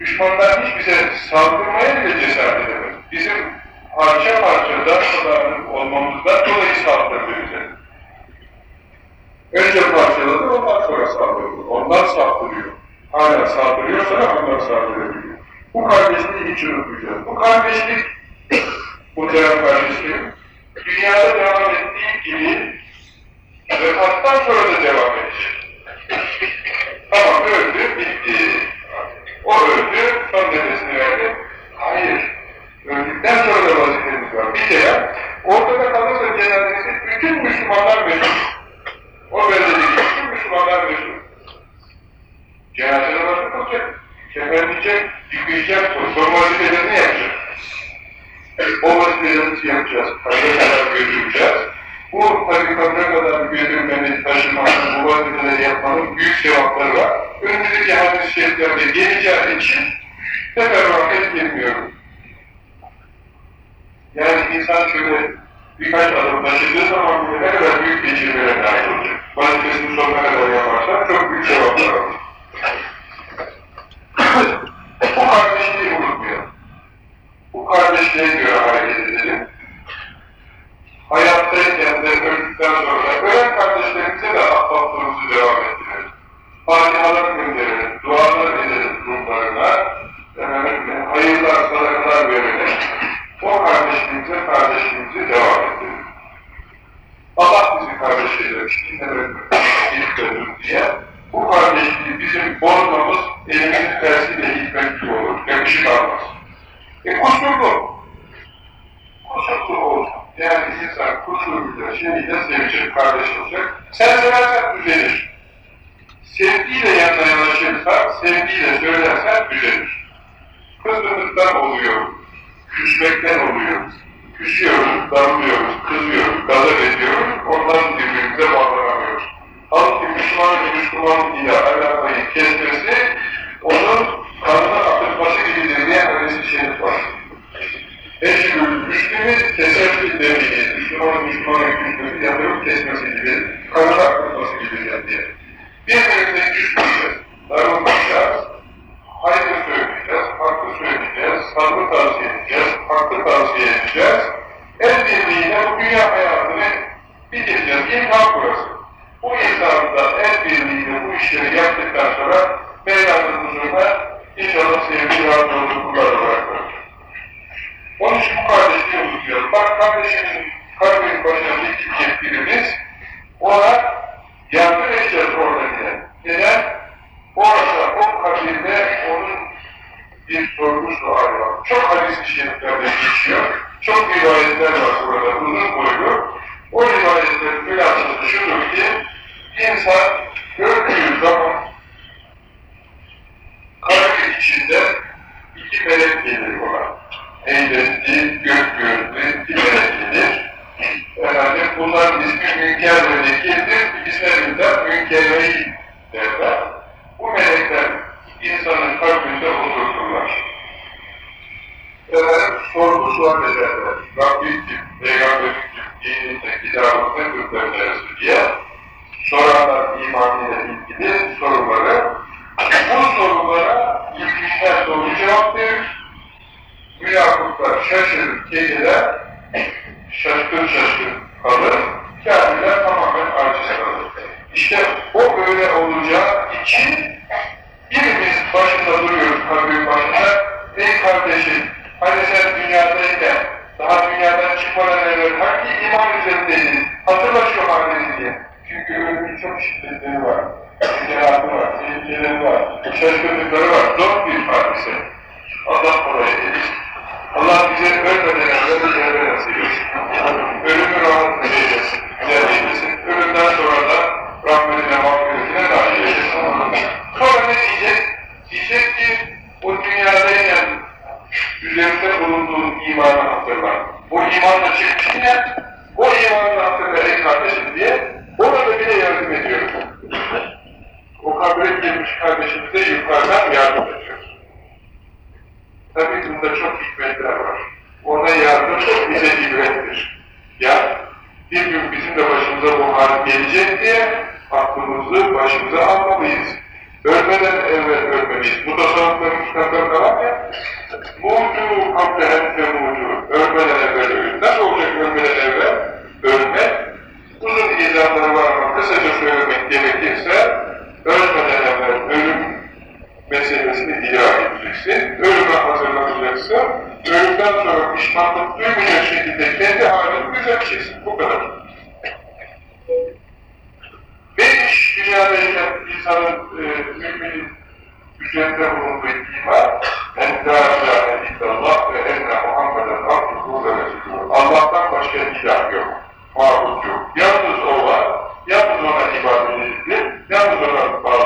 düşmanlar hiç bize saldırmaya bile cesaret edemez. Bizim parça parça darsalarının olmamızdan dolayı saldırdı bize. Önce parçaladı, ondan sonra saldırdı. Ondan saldırıyor. Hala saldırıyorsa ondan saldırabiliyor. Bu kardeşliği hiç unutmayacağız. Bu kardeşlik, muhterem kardeşlerim, dünyada devam ettiği gibi vefattan sonra da devam edecek. Tamam öldü, bitti. O öldü, son nefesini verdi. Hayır. Öldükten sonra da vazifemiz var. Bir kere ortada kalırsa cenazesi bütün Müslümanlar mesul. O beldedeki bütün Müslümanlar mesul. Cenaze namazı kılacak, kefenleyecek, yıkayacak, son vazifelerini yapacak. O vazifelerimizi yapacağız, kabre kadar götüreceğiz. Bu tabi kabre kadar götürmenin, taşımanın, bu vazifeleri yapmanın büyük sevapları var. Önümüzdeki hadis-i şeriflerde geleceği için teferruat etmiyorum. Yani insan şöyle birkaç adım taşıdığı zaman ne kadar büyük geçirmeye nail olacak. Vazifesini sonuna kadar yaparsa çok büyük sevaplar alır. Bu kardeşliği unutmayalım. Bu kardeşliğe göre hareket edelim. Hayattayken de öldükten sonra ölen kardeşlerimize de ahbaplığımızı devam ettirelim. Fatihalar gönderelim, dualar edelim ruhlarına, efendim, hayırlar, sadakalar verelim. O kardeşliğimize, kardeşliğimizi devam ettirelim. Allah bizi kardeşlerim, dinlemez ilk dönür diye bu kardeşliği bizim bozmamız elimizin tersiyle hikmetli olur, yakışık almaz. E kusurlu. Kusurlu olur. Yani insan kusuruyla, şeyiyle sevecek, kardeş olacak. Sen seversen düzelir. Sevgiyle yanına yanaşırsan, sevgiyle söylersen düzelir. Kızgınlıktan oluyor, küsmekten oluyor. Küsüyoruz, darılıyoruz, kızıyoruz, gazap ediyoruz, ondan birbirimize bağlanamıyoruz. Halbuki Müslüman Müslüman ile alakayı kesmesi, onun kanına akıtması gibidir diye hadis-i şerif var. Eşgül Müslüm'ü keserli demeyiniz, Müslüman Müslümanın küsmesi, yandırıp kesmesi gibi, kanına akıtması gibidir diye. Birbirimize küsmeyeceğiz, darılmayacağız, hayrı söyleyeceğiz, hakkı söyleyeceğiz, sabrı tavsiye edeceğiz, hakkı tavsiye edeceğiz. El birliğiyle bu dünya hayatını bitireceğiz. İmkan burası. Bu insanında el birliğiyle bu işleri yaptıktan sonra Mevla'nın huzuruna inşallah sevgi rahat olduğu kulları bırakır. Onun için bu kardeşliği unutuyoruz. Bak kardeşimizin kabrin başına dikecek birimiz, ona yardım edeceğiz oradakine. Neden? Orada, o kabirde onun bir sorgu suali var. Çok hadis-i şeriflerde geçiyor. Çok rivayetler var burada, uzun boylu. O rivayetlerin mülakatı şudur ki, insan gördüğü zaman kabir içinde iki melek gelir ona. Heybetli, gök melek gelir. Efendim bunların ismi Münker ve Nekir'dir. İsmerinden Münkereyi derler. Bu melekler insanın kalbinde oturturlar. Efendim sorgu sual ederler. Rabbim kim, Peygamberin kim, dininde, kitabında göndermesi diye soranlar imanıyla ilgili soruları bu sorulara ilginçler soru cevap verir. Münafıklar şaşırır, kediler şaşkın şaşkın kalır, kâfiler tamamen aciz kalır. İşte o böyle olacağı için birimiz başında duruyoruz kabrin başında, ey kardeşim, hani sen dünyadayken, daha dünyadan çıkmadan evvel hangi iman üzerindeydin, hatırla şu halini diye. Çünkü ölümün çok şiddetleri var, icraatı var, tehlikeleri var, şaşkınlıkları var, zor bir hadise. Allah kolay eylesin. Allah bize ölmeden evvel evvel nasip etsin. Ölümü rahat eylesin, güzel eylesin. Ölümden sonra da rahmetine, mağfiretine nail eylesin. Sonra ne diyecek? Diyecek ki, o dünyadayken üzerinde bulunduğun imanı hatırla. O imanla çıktın ya, o imanı hatırla ey kardeşim diye, ona da bile yardım ediyorum. O kabre girmiş kardeşimize yukarıdan yardım ediyoruz. Tabii bunda çok hikmetler var. Ona yardım bize ibrettir. Ya bir gün bizim de başımıza bu hal gelecek diye aklımızı başımıza almalıyız. Ölmeden evvel ölmeliyiz. Bu da sanatların kitaplarında var ya. Mucu kablen temucu. Ölmeden evvel ölüm. Nasıl olacak ölmeden evvel? Ölmek. Uzun izahları var ama kısaca söylemek gerekirse ölmeden evvel ölüm meselesini idrak edeceksin, ölüme hazırlanacaksın, ölümden sonra pişmanlık duymayacak şekilde kendi halini düzelteceksin, bu kadar. Beş dünyadayken insanın e, müminin üzerinde bulunduğu iman, en la ilahe ve enne Muhammeden abduhu ve resulühü. Allah'tan başka ilah yok, mabut yok. Yalnız o var, yalnız ona ibadet edilir, yalnız ona bağlanır,